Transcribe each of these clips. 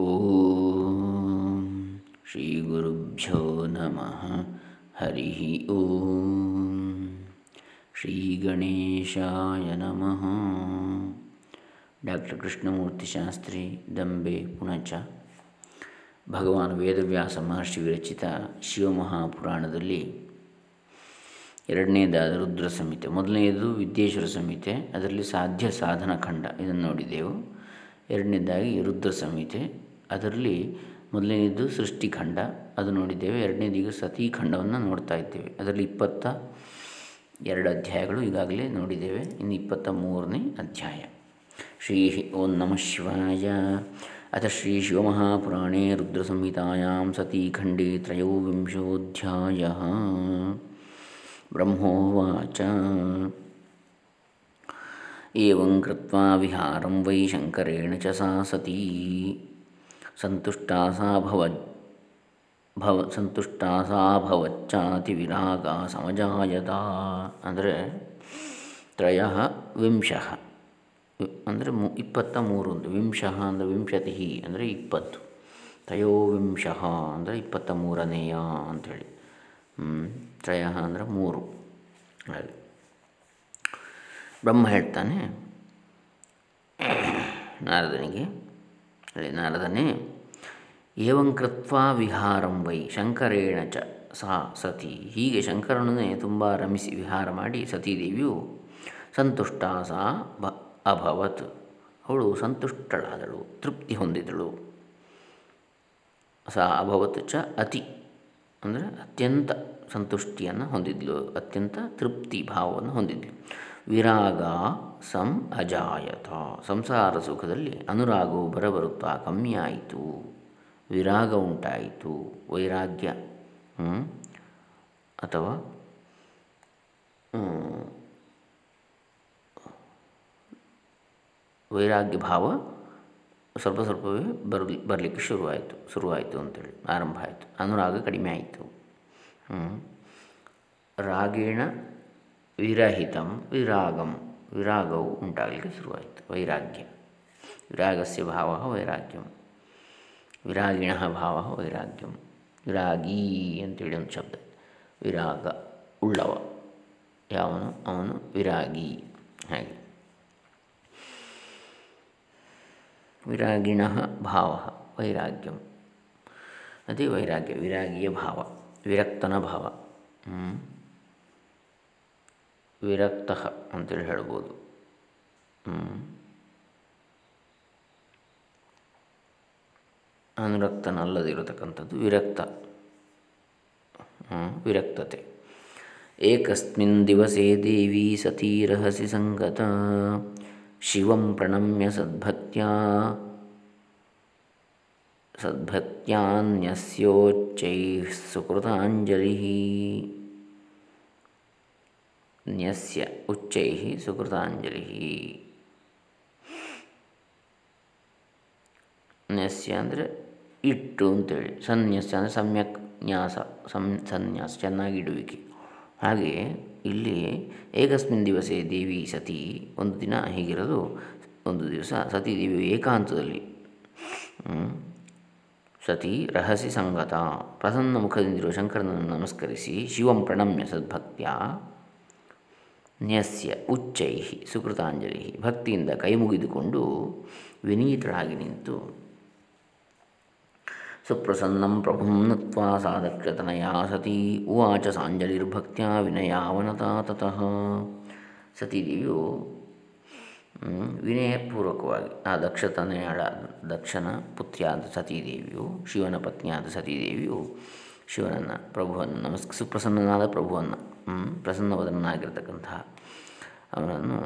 ಓಂ ಶ್ರೀ ಗುರುಭ್ಯೋ ನಮಃ ಹರಿ ಓಂ ಶ್ರೀ ಗಣೇಶಾಯ ನಮಃ ಡಾಕ್ಟರ್ ಕೃಷ್ಣಮೂರ್ತಿ ಶಾಸ್ತ್ರಿ ದಂಬೆ ಪುಣಚ ಭಗವಾನ್ ವೇದವ್ಯಾಸ ಮಹರ್ಷಿ ವಿರಚಿತ ಶಿವಮಹಾಪುರಾಣದಲ್ಲಿ ಎರಡನೇದಾದ ರುದ್ರ ಸಂಹಿತೆ. ಮೊದಲನೆಯದು ವಿದ್ಯೇಶ್ವರ ಸಂಹಿತೆ. ಅದರಲ್ಲಿ ಸಾಧ್ಯ ಸಾಧನ ಖಂಡ ಇದನ್ನು ನೋಡಿದೆವು. ಎರಡನೇದಾಗಿ ರುದ್ರ ಸಂಹಿತೆ. ಅದರಲ್ಲಿ ಮೊದಲನೇದು ಸೃಷ್ಟಿಖಂಡ ಅದು ನೋಡಿದ್ದೇವೆ. ಎರಡನೇದು ಈಗ ಸತೀಖಂಡವನ್ನು ನೋಡ್ತಾ ಇದ್ದೇವೆ. ಅದರಲ್ಲಿ ಇಪ್ಪತ್ತ ಎರಡು ಅಧ್ಯಾಯಗಳು ಈಗಾಗಲೇ ನೋಡಿದ್ದೇವೆ. ಇನ್ನು ಇಪ್ಪತ್ತ ಮೂರನೇ ಅಧ್ಯಾಯ. ಶ್ರೀ ಓಂ ನಮಃ ಶಿವಾಯ. ಅಥ ಶ್ರೀ ಶಿವಮಹಾಪುರಾಣೇ ರುದ್ರಸಂಹಿತಾಯಾಂ ಸತೀಖಂಡೇ ತ್ರಯೋವಿಂಶೋಧ್ಯಾಯ. ಬ್ರಹ್ಮೋವಾಚ. ಏವಂ ಕೃತ್ವಾ ವಿಹಾರಂ ವೈ ಶಂಕರೇಣ ಚ ಸಾ ಸತೀ. ಸಂತುಷ್ಟಾ ಸಾ ಭವ ಭವ ಚಾತಿ ವಿರಾಗ ಸಮಜಾಯತ ಅಂದರೆ ತ್ರಯ ವಿಂಶಃ. ಅಂದರೆ ಮು, ಇಪ್ಪತ್ತ ಮೂರು ಒಂದು ವಿಂಶಃ ಅಂದರೆ ವಿಂಶತಿ ಅಂದರೆ ಇಪ್ಪತ್ತು. ತ್ರಯೋವಿಂಶಃ ಅಂದರೆ ಇಪ್ಪತ್ತ ಮೂರನೆಯ ಅಂಥೇಳಿ. ತ್ರಯ ಅಂದರೆ ಮೂರು. ಹಾಗೆ. ಬ್ರಹ್ಮ ಹೇಳ್ತಾನೆ ನಾರದನಿಗೆ. ಹೇಳಿ ನಾರದನೇ ಏವಂ ಕೃತ್ವಾ ವಿಹಾರಂ ವೈ ಶಂಕರೇಣ ಚ ಸಾ ಸತಿ. ಹೀಗೆ ಶಂಕರನೇ ತುಂಬ ರಮಿಸಿ ವಿಹಾರ ಮಾಡಿ ಸತೀದೇವಿಯು ಸಂತುಷ್ಟ ಸಾ ಬ ಅಭವತ್. ಅವಳು ಸಂತುಷ್ಟಳಾದಳು, ತೃಪ್ತಿ ಹೊಂದಿದಳು. ಸಾ ಅಭವತ್ ಚ ಅತಿ. ಅಂದರೆ ಅತ್ಯಂತ ಸಂತುಷ್ಟಿಯನ್ನು ಹೊಂದಿದ್ಲು, ಅತ್ಯಂತ ತೃಪ್ತಿ ಭಾವವನ್ನು ಹೊಂದಿದ್ಲು. ವಿರಾಗ ಸಂ ಅಜಾಯತ. ಸಂಸಾರ ಸುಖದಲ್ಲಿ ಅನುರಾಗವು ಬರಬರುತ್ತಾ ಕಮ್ಮಿಯಾಯಿತು. ವಿರಾಗ ಉಂಟಾಯಿತು. ವೈರಾಗ್ಯ ಅಥವಾ ವೈರಾಗ್ಯ ಭಾವ ಸ್ವಲ್ಪ ಸ್ವಲ್ಪವೇ ಬರಲಿ, ಬರಲಿಕ್ಕೆ ಶುರುವಾಯಿತು ಶುರುವಾಯಿತು ಅಂತೇಳಿ, ಆರಂಭ ಆಯಿತು. ಅನುರಾಗ ಕಡಿಮೆ ಆಯಿತು. ರಾಗೇಣ ವಿರಹಿತಂ, ವಿರಾಗಂ, ವಿರಾಗವು ಉಂಟಾಗಲಿಕ್ಕೆ ಶುರುವಾಯಿತು. ವೈರಾಗ್ಯ. ವಿರಾಗಸ್ಯ ಭಾವ ವೈರಾಗ್ಯಂ. ವಿರಾಗಿಣ ಭಾವ ವೈರಾಗ್ಯಂ. ವಿರಾಗೀ ಅಂತೇಳಿ ಒಂದು ಶಬ್ದ. ವಿರಾಗ, ಉಳ್ಳವ. ಯಾವನು? ಅವನು ವಿರಾಗಿ. ಹಾಗೆ. ವಿರಾಗಿಣ ಭಾವ ವೈರಾಗ್ಯಂ. ಅದೇ ವೈರಾಗ್ಯ. ವಿರಾಗಿಯ ಭಾವ. ವಿರಕ್ತನ ಭಾವ. ವಿರಕ್ತ ಅಂತೇಳಿ ಹೇಳ್ಬೋದು. ಅನುರಕ್ತನಲ್ಲದಿರತಕ್ಕಂಥದ್ದು ವಿರಕ್ತ. ವಿರಕ್ತತೆ. ಏಕಸ್ಮಿನ್ ದಿವಸೇ ದೇವಿ ಸತೀ ರಹಸಿ ಸಂಗತ. ಶಿವಂ ಪ್ರಣಮ್ಯ ಸದ್ಭಕ್ತ್ಯಾ. ಸದ್ಭಕ್ತ್ಯಾನ್ಯಸ್ಯೋಚ್ಚೈ ಸುಕೃತಾಂಜಲಿ. ನ್ಯಸ್ಯ ಉಚ್ಚೈ ಸುಕೃತಾಂಜಲಿ ನ್ಯಸ್ಯ ಅಂದರೆ ಇಟ್ಟು ಅಂತೇಳಿ. ಸನ್ಯಾಸ ಅಂದರೆ ಸಮ್ಯಕ್ ನ್ಯಾಸ ಸಂ ಸನ್ಯಾಸ, ಚೆನ್ನಾಗಿ ಇಡುವಿಕೆ. ಹಾಗೆ ಇಲ್ಲಿ ಏಕಸ್ಮಿನ್ ದಿವಸೇ ದೇವಿ ಸತಿ ಒಂದು ದಿನ ಹೀಗಿರೋದು, ಒಂದು ದಿವಸ ಸತಿ ದೇವಿ ಏಕಾಂತದಲ್ಲಿ ಸತಿ ರಹಸಿ ಸಂಗತ, ಪ್ರಸನ್ನ ಮುಖದಿಂದಿರುವ ಶಂಕರನನ್ನು ನಮಸ್ಕರಿಸಿ ಶಿವಂ ಪ್ರಣಮ್ಯ ಸದ್ಭಕ್ತ್ಯ. ನ್ಯಸ್ಯ ಉಚ್ಚೈ ಸುಕೃತಾಂಜಲಿ ಭಕ್ತಿಯಿಂದ ಕೈ ಮುಗಿದುಕೊಂಡು ವಿನೀತರಾಗಿ ನಿಂತು, ಸುಪ್ರಸನ್ನಂ ಪ್ರಭುಂ ನತ್ವಾ ಸಾಧಕ್ಷತನಯಾ ಸತಿ ಉವಾಚ ಸಾಂಜಲಿರ್ಭಕ್ತ್ಯ ವಿನಯಾವನತಾ ತತಃ. ಸತೀದೇವಿಯು ವಿನಯಪೂರ್ವಕವಾಗಿ, ಆ ದಕ್ಷತನೆಯಳ ದಕ್ಷನ ಪುತ್ರಿಯಾದ ಸತೀದೇವಿಯು, ಶಿವನ ಪತ್ನಿಯಾದ ಸತೀದೇವಿಯು ಶಿವನನ್ನು, ಪ್ರಭುವನ್ನು, ನಮಸ್, ಸುಪ್ರಸನ್ನನಾದ ಪ್ರಭುವನ್ನು ಪ್ರಸನ್ನವದನಾಗಿರ್ತಕ್ಕಂತಹ ಅವನನ್ನು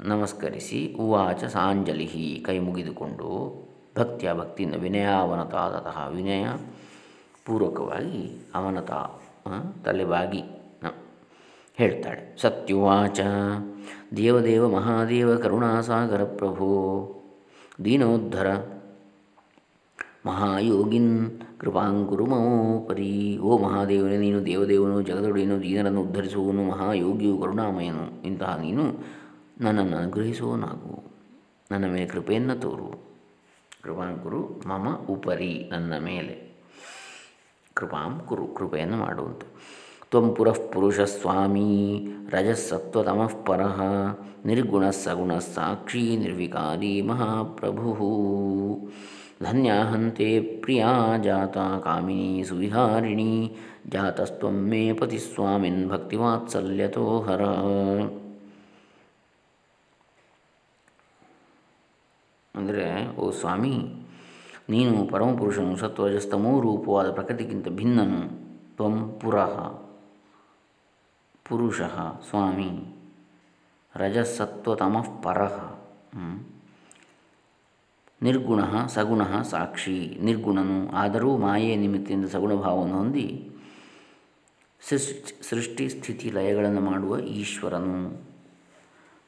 ನಮಸ್ಕರಿಸಿ ಉವಾಚ ಸಾಂಜಲಿಹಿ ಕೈ ಮುಗಿದುಕೊಂಡು ಭಕ್ತಿಯ ಭಕ್ತಿಯಿಂದ ವಿನಯಾವನತಾದತಃ ವಿನಯ ಪೂರ್ವಕವಾಗಿ ಅವನತ ತಲೆಬಾಗಿ ಹೇಳ್ತಾಳೆ. ಸತ್ಯುವಾಚ, ದೇವದೇವ ಮಹಾದೇವ ಕರುಣಾಸಾಗರ ಪ್ರಭೋ, ದೀನೋದ್ಧರ ಮಹಾಯೋಗಿನ್ ಕೃಪಾಂಕುರು ಪರಿ ಓ ಮಹಾದೇವನೇ, ನೀನು ದೇವದೇವನು, ಜಗದೊಡೆಯನು ದೀನರನ್ನು ಉದ್ಧರಿಸುವನು ಮಹಾಯೋಗಿಯು ಕರುಣಾಮಯನು. ಇಂತಹ ನೀನು ನನ್ನನ್ನು ಅನುಗ್ರಹಿಸುವನಾಗು ನನ್ನ ಮೇಲೆ ಕೃಪೆಯನ್ನು ತೋರು. ಕೃಪಾಂಕುರು ಮಮ ಉಪರಿ ನನ್ನ ಮೇಲೆ. ಕೃಪಾಂ ಕುರು, ಕೃಪೆಯನ್ನು ಮಾಡುವಂತೆ. ತ್ವಂ ಪುರಃ ಪುರುಷ ಸ್ವಾಮಿ ರಜಸ್ಸತ್ವತಮಃ ಪರಃ ನಿರ್ಗುಣ ಸಗುಣ ಸಾಕ್ಷಿ ನಿರ್ವಿಕಾರಿ ಮಹಾಪ್ರಭು ಧನ್ಯಾಹಂತೆ ಪ್ರಿಯಾ ಜಾತ ಕಾಮಿನಿ ಸುವಿಹಾರಿಣಿ ಜಾತಸ್ತ್ವಂ ಮೇ ಪತಿಸ್ವಾಮಿನ್ ಭಕ್ತಿವಾತ್ಸಲ್ಯತೋ ಹರ ಅಂದರೆ, ಓ ಸ್ವಾಮಿ, ನೀನು ಪರಮಪುರುಷನು ಸತ್ವಜಸ್ತಮೋ ರೂಪವಾದ ಪ್ರಕೃತಿಗಿಂತ ಭಿನ್ನನು. ತ್ವಂ ಪುರಃ. ಪುರುಷ, ಸ್ವಾಮಿ. ರಜಸತ್ವತಮಃ ಪರಃ. ನಿರ್ಗುಣ ಸಗುಣ ಸಾಕ್ಷಿ. ನಿರ್ಗುಣನು ಆದರೂ ಮಾಯೆಯ ನಿಮಿತ್ತದಿಂದ ಸಗುಣ ಭಾವವನ್ನು ಹೊಂದಿ ಸೃಷ್ಟಿ ಸೃಷ್ಟಿ ಸ್ಥಿತಿ ಲಯಗಳನ್ನು ಮಾಡುವ ಈಶ್ವರನು.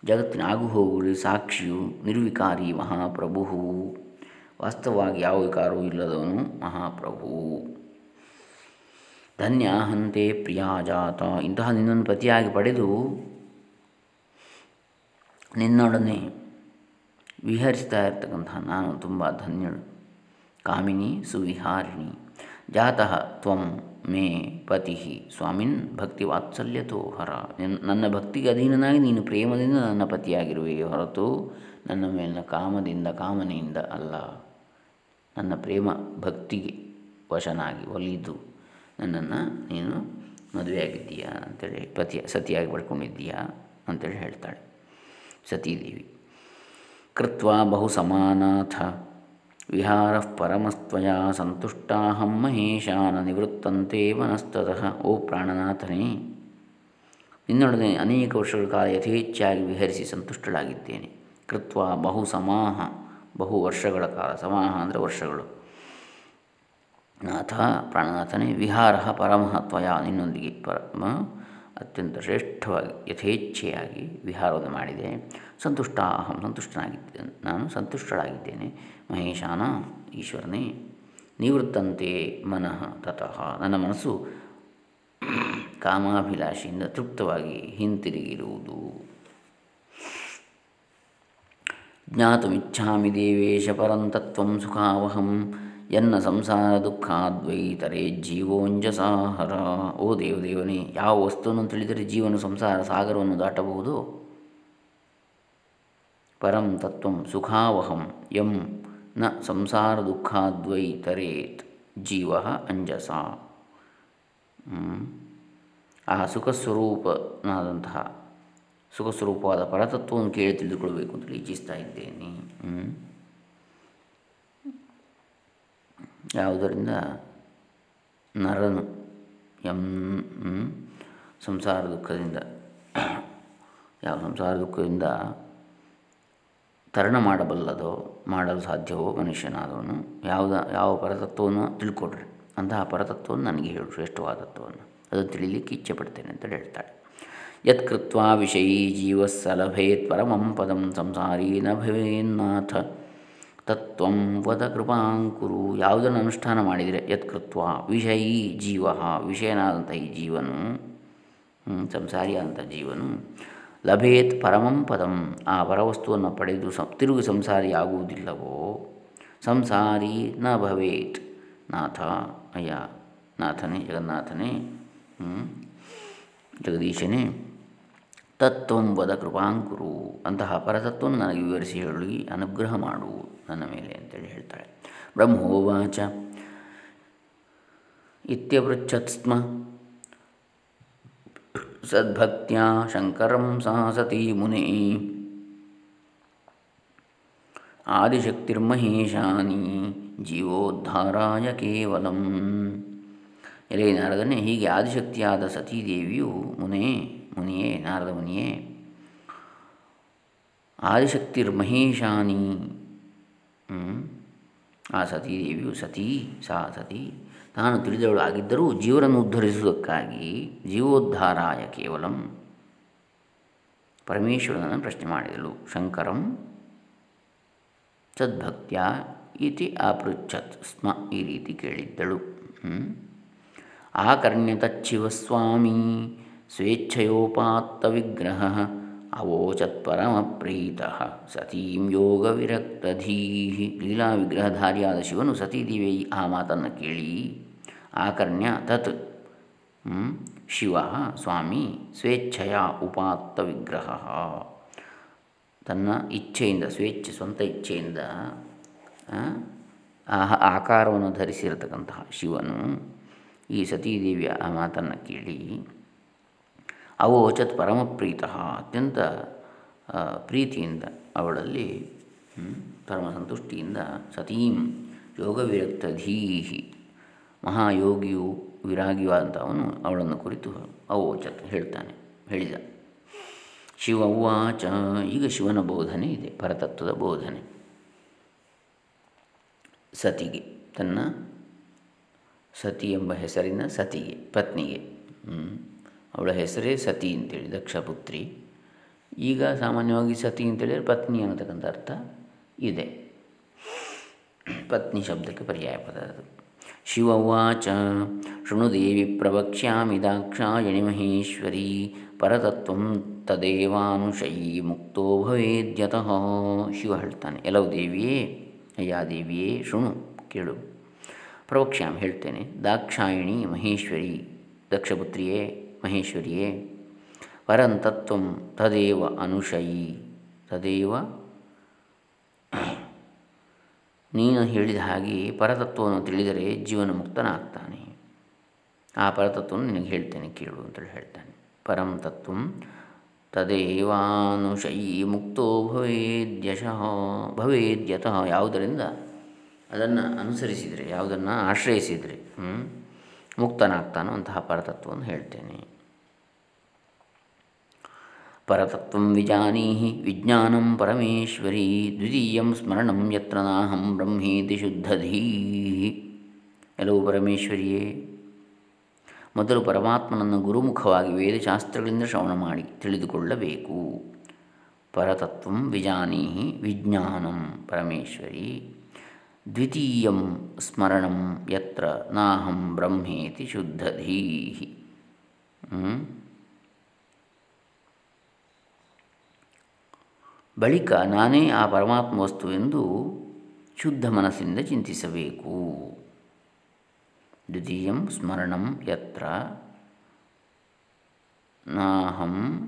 ಜಗತ್ತಿನ ಆಗುಹೋಗುಗಳಿಗೆ ಸಾಕ್ಷಿಯು ನಿರ್ವಿಕಾರಿ ಮಹಾಪ್ರಭು ವಾಸ್ತವವಾಗಿ ಯಾವ ವಿಕಾರವೂ ಇಲ್ಲದವನು ಮಹಾಪ್ರಭು. ಧನ್ಯ ಹಂತೆ ಪ್ರಿಯಾಜಾತ ಇಂತಹ ನಿನ್ನನ್ನು ಪತಿಯಾಗಿ ಪಡೆದು ನಿನ್ನೊಡನೆ ವಿಹರಿಸ್ತಾ ಇರ್ತಕ್ಕಂತಹ ನಾನು ತುಂಬ ಧನ್ಯಳು. ಕಾಮಿನಿ ಸುವಿಹಾರಿಣಿ. ಜಾತಃ ತ್ವಂ ಮೇ ಪತಿ ಸ್ವಾಮಿನ್, ಭಕ್ತಿ ವಾತ್ಸಲ್ಯತೋ ಹರ ನನ್ನ ಭಕ್ತಿಗೆ ಅಧೀನನಾಗಿ ನೀನು ಪ್ರೇಮದಿಂದ ನನ್ನ ಪತಿಯಾಗಿರುವೆ. ಹೊರತು ನನ್ನ ಮೇಲಿನ ಕಾಮದಿಂದ ಕಾಮನೆಯಿಂದ ಅಲ್ಲ. ನನ್ನ ಪ್ರೇಮ ಭಕ್ತಿಗೆ ವಶನಾಗಿ ಒಲಿದು ನನ್ನನ್ನು ನೀನು ಮದುವೆಯಾಗಿದ್ದೀಯಾ? ಅಂತೇಳಿ ಪತಿಯ, ಸತಿಯಾಗಿ ಪಡ್ಕೊಂಡಿದ್ದೀಯಾ? ಅಂತೇಳಿ ಹೇಳ್ತಾಳೆ. ಸತೀದೇವಿ. ಕೃತ್ವ ಬಹು ಸಮಾನಾಥ ವಿಹಾರ ಪರಮಸ್ತ್ವಯ ಸಂತುಷ್ಟಾಹಂ ಮಹೇಶಾನ ನಿವೃತ್ತಂತೆ ವನಸ್ತತಃ, ಓ ಪ್ರಾಣನಾಥನೇ. ನಿನ್ನೊಡನೆ ಅನೇಕ ವರ್ಷಗಳ ಕಾಲ ಯಥೇಚ್ಛಾಗಿ ವಿಹರಿಸಿ ಸಂತುಷ್ಟಳಾಗಿದ್ದೇನೆ. ಕೃತ್ವ ಬಹು ಸಮಾಹ ಬಹು ವರ್ಷಗಳ ಕಾಲ, ಸಮಾಹ ಅಂದರೆ ವರ್ಷಗಳು. ನಾಥ ಪ್ರಾಣನಾಥನೇ, ವಿಹಾರ ಪರಮಹತ್ವಯ ನಿನ್ನೊಂದಿಗೆ ಪರಮ ಅತ್ಯಂತ ಶ್ರೇಷ್ಠವಾಗಿ, ಯಥೇಚ್ಛೆಯಾಗಿ ವಿಹಾರವನ್ನು ಮಾಡಿದೆ. ಸಂತುಷ್ಟ ಅಹಂ ಸಂತುಷ್ಟನಾಗಿದ್ದೇನೆ ನಾನು ಸಂತುಷ್ಟಳಾಗಿದ್ದೇನೆ. ಮಹೇಶಾನ ಈಶ್ವರನೇ, ನಿವೃತ್ತಂತೆ ಮನಃ ತತಃ. ನನ್ನ ಮನಸ್ಸು ಕಾಮಾಭಿಲಾಷೆಯಿಂದ ತೃಪ್ತವಾಗಿ ಹಿಂತಿರುಗಿರುವುದು. ಜ್ಞಾತುಮಿಚ್ಛಾಮಿ ದೇವೇಶ ಪರಂತತ್ವ ಸುಖಾವಹಂ. ಎನ್ನ ಸಂಸಾರ ದುಃಖಾದ್ವೈತರೆ ಜೀವೋಂಜಸಾಹರ. ಓ ದೇವದೇವನೇ, ಯಾವ ವಸ್ತುವನ್ನು ತಿಳಿದರೆ ಜೀವನ ಸಂಸಾರ ಸಾಗರವನ್ನು ದಾಟಬಹುದು? ಪರಂ ತತ್ವಂ ಸುಖಾವಹಂ, ಯಂ ನ ಸಂಸಾರ ದುಃಖಾದ್ವೈತರೇತ್, ಜೀವ ಅಂಜಸ. ಆ ಸುಖಸ್ವರೂಪನಾದಂತಹ, ಸುಖಸ್ವರೂಪವಾದ ಪರತತ್ವವನ್ನು ಕೇಳಿ ತಿಳಿದುಕೊಳ್ಬೇಕು ಅಂತ ಇಚ್ಛಿಸ್ತಾ ಇದ್ದೇನೆ. ಯಾವುದರಿಂದ ನರನು ಎಂ ಸಂಸಾರ ದುಃಖದಿಂದ, ಯಾವ ಸಂಸಾರ ದುಃಖದಿಂದ ತರಣ ಮಾಡಬಲ್ಲದೋ, ಮಾಡಲು ಸಾಧ್ಯವೋ ಮನುಷ್ಯನಾದವನು, ಯಾವುದ, ಯಾವ ಪರತತ್ವವನ್ನು ತಿಳ್ಕೊಡ್ರಿ. ಅಂತಹ ಪರತತ್ವವನ್ನು ನನಗೆ ಹೇಳು, ಶ್ರೇಷ್ಠವಾದತ್ವವನ್ನು. ಅದು ತಿಳಿಲಿಕ್ಕೆ ಇಚ್ಛೆ ಪಡ್ತೇನೆ ಅಂತ ಹೇಳ್ತಾಳೆ. ಯತ್ಕೃತ್ವ ವಿಷಯೀ ಜೀವಸ್ಸಲಭೇತ್ ಪರಮಂ ಪದಂ ಸಂಸಾರೀ ನ ಭವೇನ್ನಾಥ ತತ್ವಂ ವದ ಕೃಪಾಂಕುರು ಯಾವುದನ್ನು ಅನುಷ್ಠಾನ ಮಾಡಿದರೆ ಯತ್ಕೃತ್ವ ವಿಷಯೀ ಜೀವ. ವಿಷಯನಾದಂಥ ಈ ಜೀವನು ಸಂಸಾರಿಯಾದಂಥ ಜೀವನು ಲಭೇತ್ ಪರಮಂ ಪದಂ. ಆ ಪರವಸ್ತುವನ್ನು ಪಡೆದು ಸಂ, ತಿರುಗಿ ಸಂಸಾರಿ ಆಗುವುದಿಲ್ಲವೋ ಸಂಸಾರಿ ನ ಭವೇತ್. ನಾಥ, ಅಯ್ಯ, ನಾಥನೇ, ಜಗನ್ನಾಥನೇ ಜಗದೀಶನೇ. ತತ್ವಂ ವದ ಕೃಪಾಂಕುರು, ಅಂತಹ ಪರತತ್ವವನ್ನು ನನಗೆ ವಿವರಿಸಿ ಹೇಳಿ, ಅನುಗ್ರಹ ಮಾಡು, ನನ್ನ ಮೇಲೆ ಅಂತೇಳಿ ಹೇಳ್ತಾಳೆ. ಬ್ರಹ್ಮೋವಾಚ. ಇತ್ಯವೃಚ್ಛತ್ಸ್ಮ ಸದ್ಭಕ್ತಿಯ ಶಂಕರಂ ಸಹಸತಿ ಮುನಿ. ಆದಿಶಕ್ತಿರ್ಮಹೇಶಾನಿ. ಜೀವೋದ್ಧಾರಾಯ ಕೇವಲಂ. ಎಲೆ ನಾರದನೆ ಹೀಗೆ ಆದಿಶಕ್ತಿಯಾದ ಸತೀದೇವಿಯು ಮುನೇ ಮುನಿಯೇ, ನಾರದ ಮುನಿಯೇ. ಆದಿಶಕ್ತಿರ್ಮಹೇಶಾನಿ ಆ ಸತೀದೇವಿಯು ಸತಿ, ಸಾ ಸತಿ. ತಾನು ತಿಳಿದವಳು ಆಗಿದ್ದರೂ ಜೀವನನ್ನು ಉದ್ಧರಿಸುವುದಕ್ಕಾಗಿ ಜೀವೋದ್ಧಾರಾಯ ಕೇವಲಂ ಪರಮೇಶ್ವರನನ್ನು ಪ್ರಶ್ನೆ ಮಾಡಿದಳು. ಶಂಕರಂ ಸದ್ಭಕ್ತ್ಯ ಇತಿ ಅಪೃಚ್ಛತ್ ಸ್ಮ ಈ ರೀತಿ ಕೇಳಿದ್ದಳು. ಆಕರ್ಣ್ಯತಚ್ಚಿವ ಸ್ವಾಮಿ. ಸ್ವೇಚ್ಛಯೋಪಾತ್ತ ವಿಗ್ರಹ ಅವೋಚತ್ ಪ್ರೀತ ಸತೀಂ ಯೋಗ ವಿರಕ್ತಧೀ ಲೀಲಾ ವಿಗ್ರಹಧಾರಿಯಾದ ಶಿವನು ಸತೀದೇವಿ ಆ ಮಾತನ್ನು ಕೇಳಿ, ಆಕರ್ಣ್ಯ ತತ್ ಶಿವ, ಸ್ವಾಮಿ, ಸ್ವೇಚ್ಛೆಯ ಉಪಾತ್ತ ವಿಗ್ರಹ ತನ್ನ ಇಚ್ಛೆಯಿಂದ, ಸ್ವೇಚ್ಛೆ, ಸ್ವಂತ ಇಚ್ಛೆಯಿಂದ ಆಹ ಆಕಾರವನ್ನು ಧರಿಸಿರತಕ್ಕಂತಹ ಶಿವನು ಈ ಸತೀದೇವಿಯ ಆ ಮಾತನ್ನು ಕೇಳಿ ಅವೋಚತ್ ಪರಮಪ್ರೀತ, ಅತ್ಯಂತ ಪ್ರೀತಿಯಿಂದ ಅವಳಲ್ಲಿ ಪರಮ ಸಂತುಷ್ಟಿಯಿಂದ ಸತೀಂ ಯೋಗವಿರಕ್ತ ಧೀಹಿ ಮಹಾಯೋಗಿಯು ವಿರಾಗಿಯಾದಂಥವನು ಅವಳನ್ನು ಕುರಿತು ಅವೋಚತ್ ಹೇಳ್ತಾನೆ, ಹೇಳಿದ. ಶಿವ ಈಗ ಶಿವನ ಬೋಧನೆ ಇದೆ ಪರತತ್ವದ ಬೋಧನೆ. ಸತಿಗೆ, ತನ್ನ ಸತಿ ಎಂಬ ಹೆಸರಿನ ಸತಿಗೆ, ಪತ್ನಿಗೆ ಅವಳ ಹೆಸರೇ ಸತಿ ಅಂತೇಳಿ, ದಕ್ಷಪುತ್ರಿ. ಈಗ ಸಾಮಾನ್ಯವಾಗಿ ಸತಿ ಅಂತೇಳಿದರೆ ಪತ್ನಿ ಅನ್ನತಕ್ಕಂಥ ಅರ್ಥ ಇದೆ. ಪತ್ನಿ ಶಬ್ದಕ್ಕೆ ಪರ್ಯಾಯ ಪದ ಅದು ಶಿವ ಶೃಣು ದೇವಿ ಪ್ರವಕ್ಷ್ಯಾಮಿ ದಾಕ್ಷಾಯಣಿ ಮಹೇಶ್ವರಿ, ಪರತತ್ವ ತದೇವಾನುಷಯಿ ಮುಕ್ತೋ ಭವೇದ್ಯತಃ ಶಿವ ಹೇಳ್ತಾನೆ, ಎಲ್ಲವು ದೇವಿಯೇ, ಅಯ್ಯ ದೇವಿಯೇ, ಶೃಣು, ಕೇಳು. ಪ್ರವಕ್ಷ್ಯಾಮಿ ಹೇಳ್ತೇನೆ, ದಾಕ್ಷಾಯಣಿ ಮಹೇಶ್ವರಿ, ದಕ್ಷಪುತ್ರಿಯೇ ಮಹೇಶ್ವರಿಯೇ, ಪರಂತತ್ವ ತದೇವ ಅನುಶಯಿ. ತದೇವ ನೀನು ಹೇಳಿದ ಹಾಗೆ ಪರತತ್ವವನ್ನು ತಿಳಿದರೆ ಜೀವನ ಮುಕ್ತನಾಗ್ತಾನೆ. ಆ ಪರತತ್ವವನ್ನು ನಿನಗೆ ಹೇಳ್ತೇನೆ, ಕೇಳು ಅಂತೇಳಿ ಹೇಳ್ತಾನೆ. ಪರಂ ತತ್ವ ತದೇವಾನುಶಯಿ ಮುಕ್ತೋ ಭವೇದ್ಯಶಃ ಭವೇದ್ಯತಃ ಯಾವುದರಿಂದ? ಅದನ್ನು ಅನುಸರಿಸಿದರೆ, ಯಾವುದನ್ನು ಆಶ್ರಯಿಸಿದರೆ ಮುಕ್ತನಾಗ್ತಾನೋ ಅಂತಹ ಪರತತ್ವವನ್ನು ಹೇಳ್ತೇನೆ. ಪರತತ್ವ ವಿಜಾನೀಹಿ ವಿಜ್ಞಾನಂ ಪರಮೇಶ್ವರಿ ದ್ವಿತೀಯಂ ಸ್ಮರಣಂ ಯತ್ರ ನಾಹಂ ಬ್ರಹ್ಮೇತಿ ಶುದ್ಧಧೀ ಎಲ್ಲವೂ ಪರಮೇಶ್ವರಿಯೇ ಮೊದಲು ಪರಮಾತ್ಮನನ್ನು ಗುರುಮುಖವಾಗಿ ವೇದಶಾಸ್ತ್ರಗಳಿಂದ ಶ್ರವಣ ಮಾಡಿ ತಿಳಿದುಕೊಳ್ಳಬೇಕು. ಪರತತ್ವ ವಿಜಾನೀಹಿ ವಿಜ್ಞಾನಂ ಪರಮೇಶ್ವರಿ, ದ್ವಿತೀಯಂ ಸ್ಮರಣಂ ಯತ್ರ ನಾಹಂ ಬ್ರಹ್ಮೇತಿ ಶುದ್ಧಧೀಹಿ. ಬಳಿಕ ನಾನೇ ಆ ಪರಮಾತ್ಮ ವಸ್ತು ಎಂದು ಶುದ್ಧ ಮನಸ್ಸಿಂದ ಚಿಂತಿಸಬೇಕು. ದ್ವಿತೀಯಂ ಸ್ಮರಣಂ ಯತ್ರ ನಾಹಂ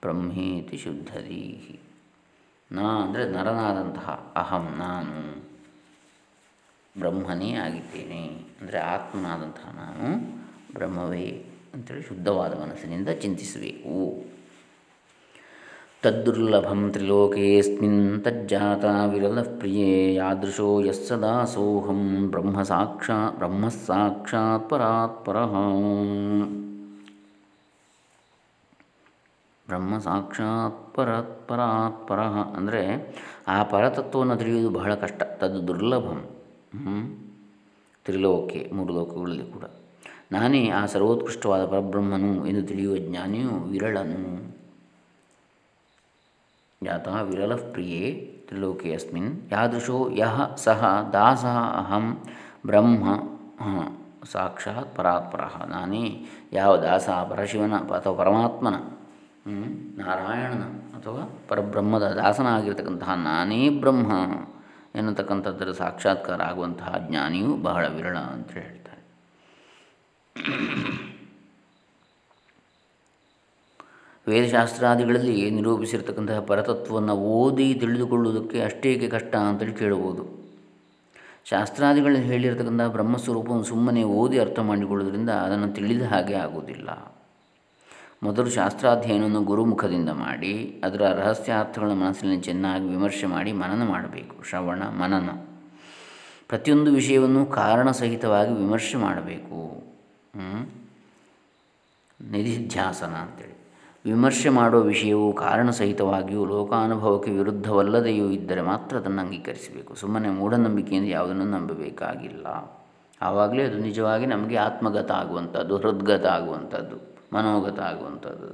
ಬ್ರಹ್ಮೇತಿ ಶುದ್ಧದೀಹಿ. ನಾ ಅಂದರೆ ನರನಾದಂತಹ ಅಹಂ ನಾನು. ಬ್ರಹ್ಮನೇ ಆಗಿದ್ದೇನೆ. ಅಂದರೆ ಆತ್ಮನಾದಂತಹ ನಾನು ಬ್ರಹ್ಮವೇ ಅಂತೇಳಿ ಶುದ್ಧವಾದ ಮನಸ್ಸಿನಿಂದ ಚಿಂತಿಸಬೇಕು. ತದ್ದುರ್ಲಭಂ ತ್ರಿಲೋಕೇಸ್ಮಿನ್ ತಜ್ಜಾತ ವಿರಲ ಪ್ರಿಯೇ ಯಾದೃಶೋ ಯಸ್ಸದಾ ಸೋಹಂ ಬ್ರಹ್ಮ ಸಾಕ್ಷಾ ಬ್ರಹ್ಮ ಸಾಕ್ಷಾತ್ ಪರಾತ್ಪರ ಬ್ರಹ್ಮ ಸಾಕ್ಷಾತ್ ಪರತ್ ಪರಾತ್ಪರ ಅಂದರೆ ಆ ಪರತತ್ವವನ್ನು ತಿಳಿಯುವುದು ಬಹಳ ಕಷ್ಟ. ತದ್ದು ದುರ್ಲಭಂ ತ್ರಿಲೋಕೆ, ಮೂರು ಲೋಕಗಳಲ್ಲಿ ಕೂಡ. ನಾನೇ ಆ ಸರ್ವೋತ್ಕೃಷ್ಟವಾದ ಪರಬ್ರಹ್ಮನು ಎಂದು ತಿಳಿಯುವ ಜ್ಞಾನಿಯು ವಿರಳನು. ವಿರಲ ಪ್ರಿಯೇ ತ್ರಿಲೋಕೆ ಅಸ್ಮಿನ್ ಯಾದೃಶೋ ಯಹ ಸಹ ದಾಸ ಅಹಂ ಬ್ರಹ್ಮ ಸಾಕ್ಷಾತ್ ಪರಾತ್ಪರ. ನಾನೇ ಯಾವ ದಾಸ, ಪರಶಿವನ ಅಥವಾ ಪರಮಾತ್ಮನ ನಾರಾಯಣನ ಅಥವಾ ಪರಬ್ರಹ್ಮದ ದಾಸನಾಗಿರ್ತಕ್ಕಂತಹ ನಾನೇ ಬ್ರಹ್ಮ ಎನ್ನತಕ್ಕಂಥದ್ದರ ಸಾಕ್ಷಾತ್ಕಾರ ಆಗುವಂತಹ ಜ್ಞಾನಿಯು ಬಹಳ ವಿರಳ ಅಂತ ಹೇಳ್ತಾರೆ. ವೇದಶಾಸ್ತ್ರಾದಿಗಳಲ್ಲಿ ನಿರೂಪಿಸಿರತಕ್ಕಂತಹ ಪರತತ್ವವನ್ನು ಓದಿ ತಿಳಿದುಕೊಳ್ಳುವುದಕ್ಕೆ ಅಷ್ಟೇಕೆ ಕಷ್ಟ ಅಂತೇಳಿ ಕೇಳಬಹುದು. ಶಾಸ್ತ್ರಾದಿಗಳಲ್ಲಿ ಹೇಳಿರ್ತಕ್ಕಂಥ ಬ್ರಹ್ಮಸ್ವರೂಪವನ್ನು ಸುಮ್ಮನೆ ಓದಿ ಅರ್ಥ ಮಾಡಿಕೊಳ್ಳುವುದರಿಂದ ಅದನ್ನು ತಿಳಿದ ಹಾಗೆ ಆಗುವುದಿಲ್ಲ. ಮೊದಲು ಶಾಸ್ತ್ರಾಧ್ಯಯನವನ್ನು ಗುರುಮುಖದಿಂದ ಮಾಡಿ, ಅದರ ರಹಸ್ಯಾರ್ಥಗಳನ್ನು ಮನಸ್ಸಿನಲ್ಲಿ ಚೆನ್ನಾಗಿ ವಿಮರ್ಶೆ ಮಾಡಿ ಮನನ ಮಾಡಬೇಕು, ಶ್ರವಣ, ಮನನ. ಪ್ರತಿಯೊಂದು ವಿಷಯವನ್ನು ಕಾರಣ ಸಹಿತವಾಗಿ ವಿಮರ್ಶೆ ಮಾಡಬೇಕು. ನಿಧಿಧ್ಯಾಸನ ಅಂತೇಳಿ. ವಿಮರ್ಶೆ ಮಾಡುವ ವಿಷಯವು ಕಾರಣ ಸಹಿತವಾಗಿಯೂ ಲೋಕಾನುಭವಕ್ಕೆ ವಿರುದ್ಧವಲ್ಲದೆಯೂ ಇದ್ದರೆ ಮಾತ್ರ ಅದನ್ನು ಅಂಗೀಕರಿಸಬೇಕು. ಸುಮ್ಮನೆ ಮೂಢನಂಬಿಕೆಯಿಂದ ಯಾವುದನ್ನು ನಂಬಬೇಕಾಗಿಲ್ಲ. ಆವಾಗಲೇ ಅದು ನಿಜವಾಗಿ ನಮಗೆ ಆತ್ಮಗತ ಆಗುವಂಥದ್ದು, ಹೃದ್ಗತ ಆಗುವಂಥದ್ದು, ಮನೋಗತ ಆಗುವಂಥದ್ದು.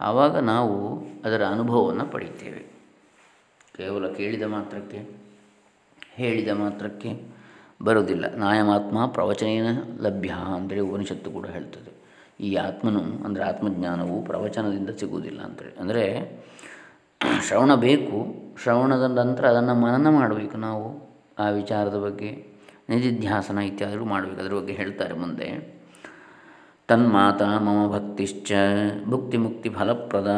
ಆವಾಗ ನಾವು ಅದರ ಅನುಭವವನ್ನು ಪಡೆಯುತ್ತೇವೆ ಕೇವಲ ಕೇಳಿದ ಮಾತ್ರಕ್ಕೆ, ಹೇಳಿದ ಮಾತ್ರಕ್ಕೆ ಬರುವುದಿಲ್ಲ. ನಾಯಮಾತ್ಮ ಪ್ರವಚನೇನ ಲಭ್ಯ ಅಂದರೆ ಉಪನಿಷತ್ತು ಕೂಡ ಹೇಳ್ತದೆ. ಈ ಆತ್ಮನು ಅಂದರೆ ಆತ್ಮಜ್ಞಾನವು ಪ್ರವಚನದಿಂದ ಸಿಗುವುದಿಲ್ಲ ಅಂತೇಳಿ ಅಂದರೆ ಶ್ರವಣ ಬೇಕು, ಶ್ರವಣದ ನಂತರ ಅದನ್ನು ಮನನ ಮಾಡಬೇಕು ನಾವು, ಆ ವಿಚಾರದ ಬಗ್ಗೆ, ನಿಧಿಧ್ಯಾಸನ ಇತ್ಯಾದಿಗಳು ಮಾಡಬೇಕು, ಅದರ ಬಗ್ಗೆ ಹೇಳ್ತಾರೆ ಮುಂದೆ. ತನ್ಮಾತ ಮಮ ಭಕ್ತಿಶ್ಚ ಭುಕ್ತಿ ಮುಕ್ತಿ ಫಲಪ್ರದ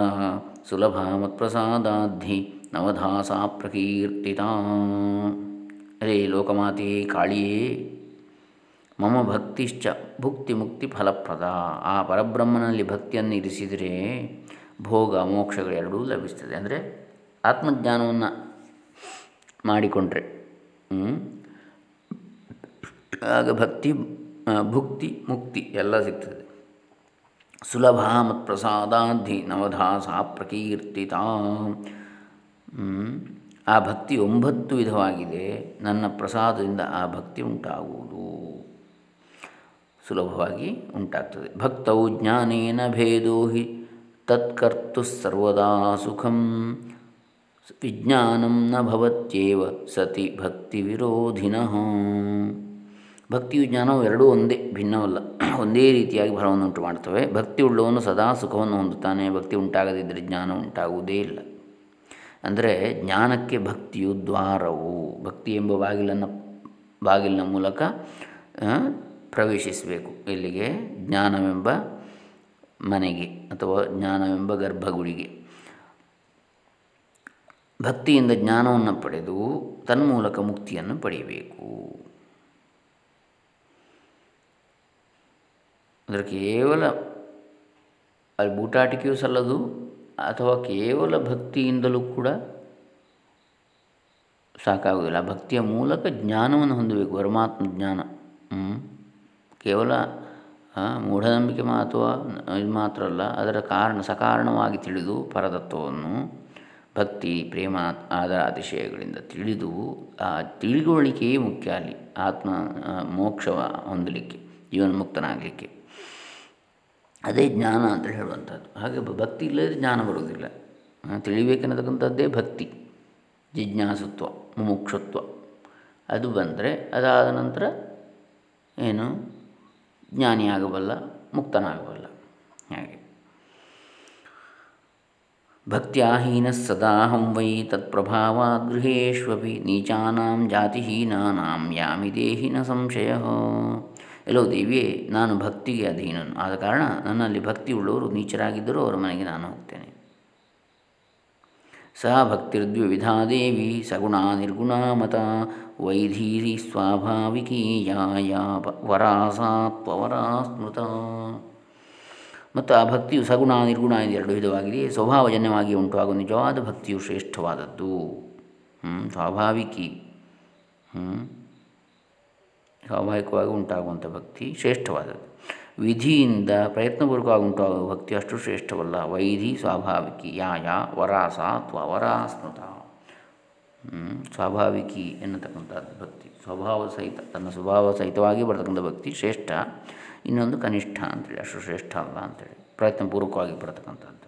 ಸುಲಭ ಮತ್ಪ್ರಸಾದಾಧಿ ನವಧಾಸ ಪ್ರಕೀರ್ತಿತ. ಅರೇ ಲೋಕಮಾತೆಯೇ ಕಾಳಿಯೇ. ಮಮ ಭಕ್ತಿಶ್ಚ ಭುಕ್ತಿ ಮುಕ್ತಿ ಫಲಪ್ರದ. ಆ ಪರಬ್ರಹ್ಮನಲ್ಲಿ ಭಕ್ತಿಯನ್ನು ಇರಿಸಿದರೆ ಭೋಗ ಮೋಕ್ಷಗಳೆರಡೂ ಲಭಿಸ್ತದೆ. ಅಂದರೆ ಆತ್ಮಜ್ಞಾನವನ್ನು ಮಾಡಿಕೊಂಡ್ರೆ ಆಗ ಭಕ್ತಿ ಭುಕ್ತಿ, ಮುಕ್ತಿ ಎಲ್ಲ ಸಿಗ್ತದೆ. ಸುಲಭ ಮತ್ತು ಪ್ರಸಾದಾಧಿ ನವಧಾಸ ಪ್ರಕೀರ್ತಿತ. ಆ ಭಕ್ತಿ ಒಂಬತ್ತು ವಿಧವಾಗಿದೆ. ನನ್ನ ಪ್ರಸಾದದಿಂದ ಆ ಭಕ್ತಿ ಉಂಟಾಗುವುದು. ಸುಲಭವಾಗಿ ಉಂಟಾಗ್ತದೆ. ಭಕ್ತವು ಜ್ಞಾನೇನ ಭೇದೋ ಹಿ ತತ್ಕರ್ತು ಸರ್ವದಾ ಸುಖಂ, ವಿಜ್ಞಾನಂ ನ ಭವತ್ಯೇವ ಸತಿ ಭಕ್ತಿ ವಿರೋಧಿನಃ. ಭಕ್ತಿಯು ಜ್ಞಾನವು ಎರಡೂ ಒಂದೇ, ಭಿನ್ನವಲ್ಲ. ಒಂದೇ ರೀತಿಯಾಗಿ ಫಲವನ್ನು ಉಂಟು ಮಾಡ್ತವೆ ಭಕ್ತಿ ಉಳ್ಳವನು ಸದಾ ಸುಖವನ್ನು ಹೊಂದುತ್ತಾನೆ. ಭಕ್ತಿ ಉಂಟಾಗದಿದ್ದರೆ ಜ್ಞಾನ ಉಂಟಾಗುವುದೇ ಇಲ್ಲ. ಅಂದರೆ ಜ್ಞಾನಕ್ಕೆ ಭಕ್ತಿಯು ದ್ವಾರವು. ಭಕ್ತಿ ಎಂಬ ಬಾಗಿಲನ್ನು, ಬಾಗಿಲಿನ ಮೂಲಕ ಪ್ರವೇಶಿಸಬೇಕು. ಇಲ್ಲಿಗೆ ಜ್ಞಾನವೆಂಬ ಮನೆಗೆ ಅಥವಾ ಜ್ಞಾನವೆಂಬ ಗರ್ಭಗುಡಿಗೆ. ಭಕ್ತಿಯಿಂದ ಜ್ಞಾನವನ್ನು ಪಡೆದು ತನ್ಮೂಲಕ ಮುಕ್ತಿಯನ್ನು ಪಡೆಯಬೇಕು. ಅಂದರೆ ಕೇವಲ ಅಲ್ಲಿ ಬೂಟಾಟಿಕೆಯೂ ಸಲ್ಲದು ಅಥವಾ ಕೇವಲ ಭಕ್ತಿಯಿಂದಲೂ ಕೂಡ ಸಾಕಾಗುವುದಿಲ್ಲ. ಭಕ್ತಿಯ ಮೂಲಕ ಜ್ಞಾನವನ್ನು ಹೊಂದಬೇಕು. ಪರಮಾತ್ಮ ಜ್ಞಾನ. ಕೇವಲ ಮೂಢನಂಬಿಕೆ ಅಥವಾ ಇದು ಮಾತ್ರ ಅಲ್ಲ ಅದರ ಕಾರಣ, ಸಕಾರಣವಾಗಿ ತಿಳಿದು ಪರತತ್ವವನ್ನು ಭಕ್ತಿ, ಪ್ರೇಮ ಆದ ಅತಿಶಯಗಳಿಂದ ತಿಳಿದು, ಆ ತಿಳುವಳಿಕೆಯೇ ಮುಖ್ಯ ಅಲ್ಲಿ, ಆತ್ಮ ಮೋಕ್ಷ ಹೊಂದಲಿಕ್ಕೆ ಜೀವನ್ಮುಕ್ತನಾಗಲಿಕ್ಕೆ ಅದೇ ಜ್ಞಾನ ಅಂತ ಹೇಳುವಂಥದ್ದು. ಹಾಗೆ ಭಕ್ತಿ ಇಲ್ಲದೆ ಜ್ಞಾನ ಬರುವುದಿಲ್ಲ. ತಿಳಿಬೇಕೆನ್ನತಕ್ಕಂಥದ್ದೇ ಭಕ್ತಿ, ಜಿಜ್ಞಾಸತ್ವ, ಮುಮುಕ್ಷತ್ವ. ಅದು ಬಂದರೆ ಅದಾದ ನಂತರ ಏನು? ಜ್ಞಾನಿಯಾಗಬಲ್ಲ, ಮುಕ್ತನಾಗಬಲ್ಲ. ಹಾಗೆ. ಭಕ್ತಿಯಾಹೀನ ಸದಾಹಂ ವೈ ತತ್ಪ್ರಭಾವಾತ್ ಗೃಹೇಶ್ವಪಿ ನೀಚಾನಾಂ ಜಾತಿಹೀನಾನಾಂ ಯಾಮಿ ದೇಹಿನ ಸಂಶಯ. ಎಲ್ಲೋ ದೇವಿಯೇ, ನಾನು ಭಕ್ತಿಗೆ ಅಧೀನನು. ಆದ ಕಾರಣ ನನ್ನಲ್ಲಿ ಭಕ್ತಿ ಉಳ್ಳವರು ನೀಚರಾಗಿದ್ದರೂ ಅವರ ಮನೆಗೆ ನಾನು ಹೋಗ್ತೇನೆ. ಸಹ ಭಕ್ತಿರ್ದ್ವಿಧಾ ದೇವಿ ಸಗುಣ ನಿರ್ಗುಣ ಮತ ವೈಧೀರಿ ಸ್ವಾಭಾವಿಕೀಯಾಯ ವರಾಸಾತ್ವವರಾ ಸ್ಮೃತ ಮತ್ತು ಆ ಭಕ್ತಿಯು ಸಗುಣ, ನಿರ್ಗುಣ ಎರಡು ವಿಧವಾಗಿದೆ. ಸ್ವಭಾವಜನ್ಯವಾಗಿ ಉಂಟುವಾಗುವ ನಿಜವಾದ ಭಕ್ತಿಯು ಶ್ರೇಷ್ಠವಾದದ್ದು. ಸ್ವಾಭಾವಿಕಿ. ಸ್ವಾಭಾವಿಕವಾಗಿ ಉಂಟಾಗುವಂಥ ಭಕ್ತಿ ಶ್ರೇಷ್ಠವಾದದ್ದು. ವಿಧಿಯಿಂದ ಪ್ರಯತ್ನಪೂರ್ವಕವಾಗಿ ಉಂಟಾಗುವ ಭಕ್ತಿ ಅಷ್ಟು ಶ್ರೇಷ್ಠವಲ್ಲ. ವೈಧಿ, ಸ್ವಾಭಾವಿಕಿ ಯಾ ಯಾ ವರಾಸ ವರಾಸ್ಮೃತ ಸ್ವಾಭಾವಿಕಿ ಎನ್ನತಕ್ಕಂಥದ್ದು ಭಕ್ತಿ. ಸ್ವಭಾವ ಸಹಿತ, ತನ್ನ ಸ್ವಭಾವ ಸಹಿತವಾಗಿ ಬರ್ತಕ್ಕಂಥ ಭಕ್ತಿ ಶ್ರೇಷ್ಠ. ಇನ್ನೊಂದು ಕನಿಷ್ಠ ಅಂತೇಳಿ, ಅಷ್ಟು ಶ್ರೇಷ್ಠ ಅಲ್ಲ ಅಂತೇಳಿ, ಪ್ರಯತ್ನಪೂರ್ವಕವಾಗಿ ಬರತಕ್ಕಂಥದ್ದು.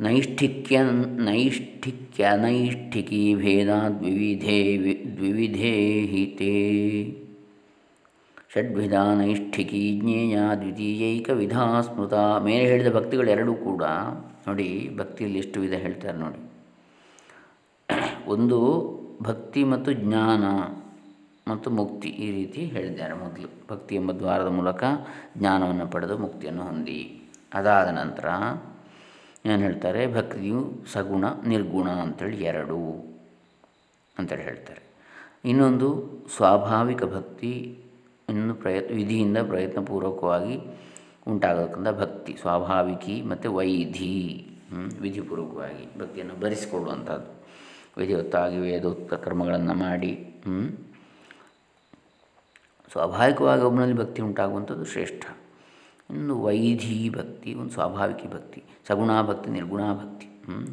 ನೈಷ್ಠಿಕ್ಯ ನೈಷ್ಠಿಕ್ಯ, ನೈಷ್ಠಿಕಿ ಭೇದ ದ್ವಿವಿಧೇ ದ್ವಿವಿಧೇ ಹಿತೇ. ಷಡ್ವಿಧ ನೈಷ್ಠಿಕಿ ಜ್ಞೇಯ ದ್ವಿತೀಯೈಕ ವಿಧ ಸ್ಮೃತ. ಮೇಲೆ ಹೇಳಿದ ಭಕ್ತಿಗಳೆರಡೂ ಕೂಡ ನೋಡಿ ಭಕ್ತಿಯಲ್ಲಿ ಎಷ್ಟು ವಿಧ ಹೇಳ್ತಾರೆ ನೋಡಿ. ಒಂದು ಭಕ್ತಿ ಮತ್ತು ಜ್ಞಾನ ಮತ್ತು ಮುಕ್ತಿ ಈ ರೀತಿ ಹೇಳಿದ್ದಾರೆ ಮೊದಲು. ಭಕ್ತಿ ಎಂಬ ದ್ವಾರದ ಮೂಲಕ ಜ್ಞಾನವನ್ನು ಪಡೆದು ಮುಕ್ತಿಯನ್ನು ಹೊಂದಿ. ಅದಾದ ನಂತರ ಏನು ಹೇಳ್ತಾರೆ? ಭಕ್ತಿಯು ಸಗುಣ, ನಿರ್ಗುಣ ಅಂತೇಳಿ ಎರಡು ಅಂತೇಳಿ ಹೇಳ್ತಾರೆ. ಇನ್ನೊಂದು ಸ್ವಾಭಾವಿಕ ಭಕ್ತಿ ಇನ್ನು ಪ್ರಯತ್ನ, ವಿಧಿಯಿಂದ ಪ್ರಯತ್ನಪೂರ್ವಕವಾಗಿ ಉಂಟಾಗತಕ್ಕಂಥ ಭಕ್ತಿ. ಸ್ವಾಭಾವಿಕಿ ಮತ್ತು ವೈಧಿ ವಿಧಿಪೂರ್ವಕವಾಗಿ ಭಕ್ತಿಯನ್ನು ಭರಿಸಿಕೊಳ್ಳುವಂಥದ್ದು. ವಿಧಿವತ್ತಾಗಿ ವೇದೋಕ್ತ ಕರ್ಮಗಳನ್ನು ಮಾಡಿ ಸ್ವಾಭಾವಿಕವಾಗಿ ಒಬ್ಬನಲ್ಲಿ ಭಕ್ತಿ ಉಂಟಾಗುವಂಥದ್ದು ಶ್ರೇಷ್ಠ. ಇನ್ನು ವೈಧಿ ಭಕ್ತಿ, ಒಂದು ಸ್ವಾಭಾವಿಕ ಭಕ್ತಿ, ಸಗುಣ ಭಕ್ತಿ, ನಿರ್ಗುಣ ಭಕ್ತಿ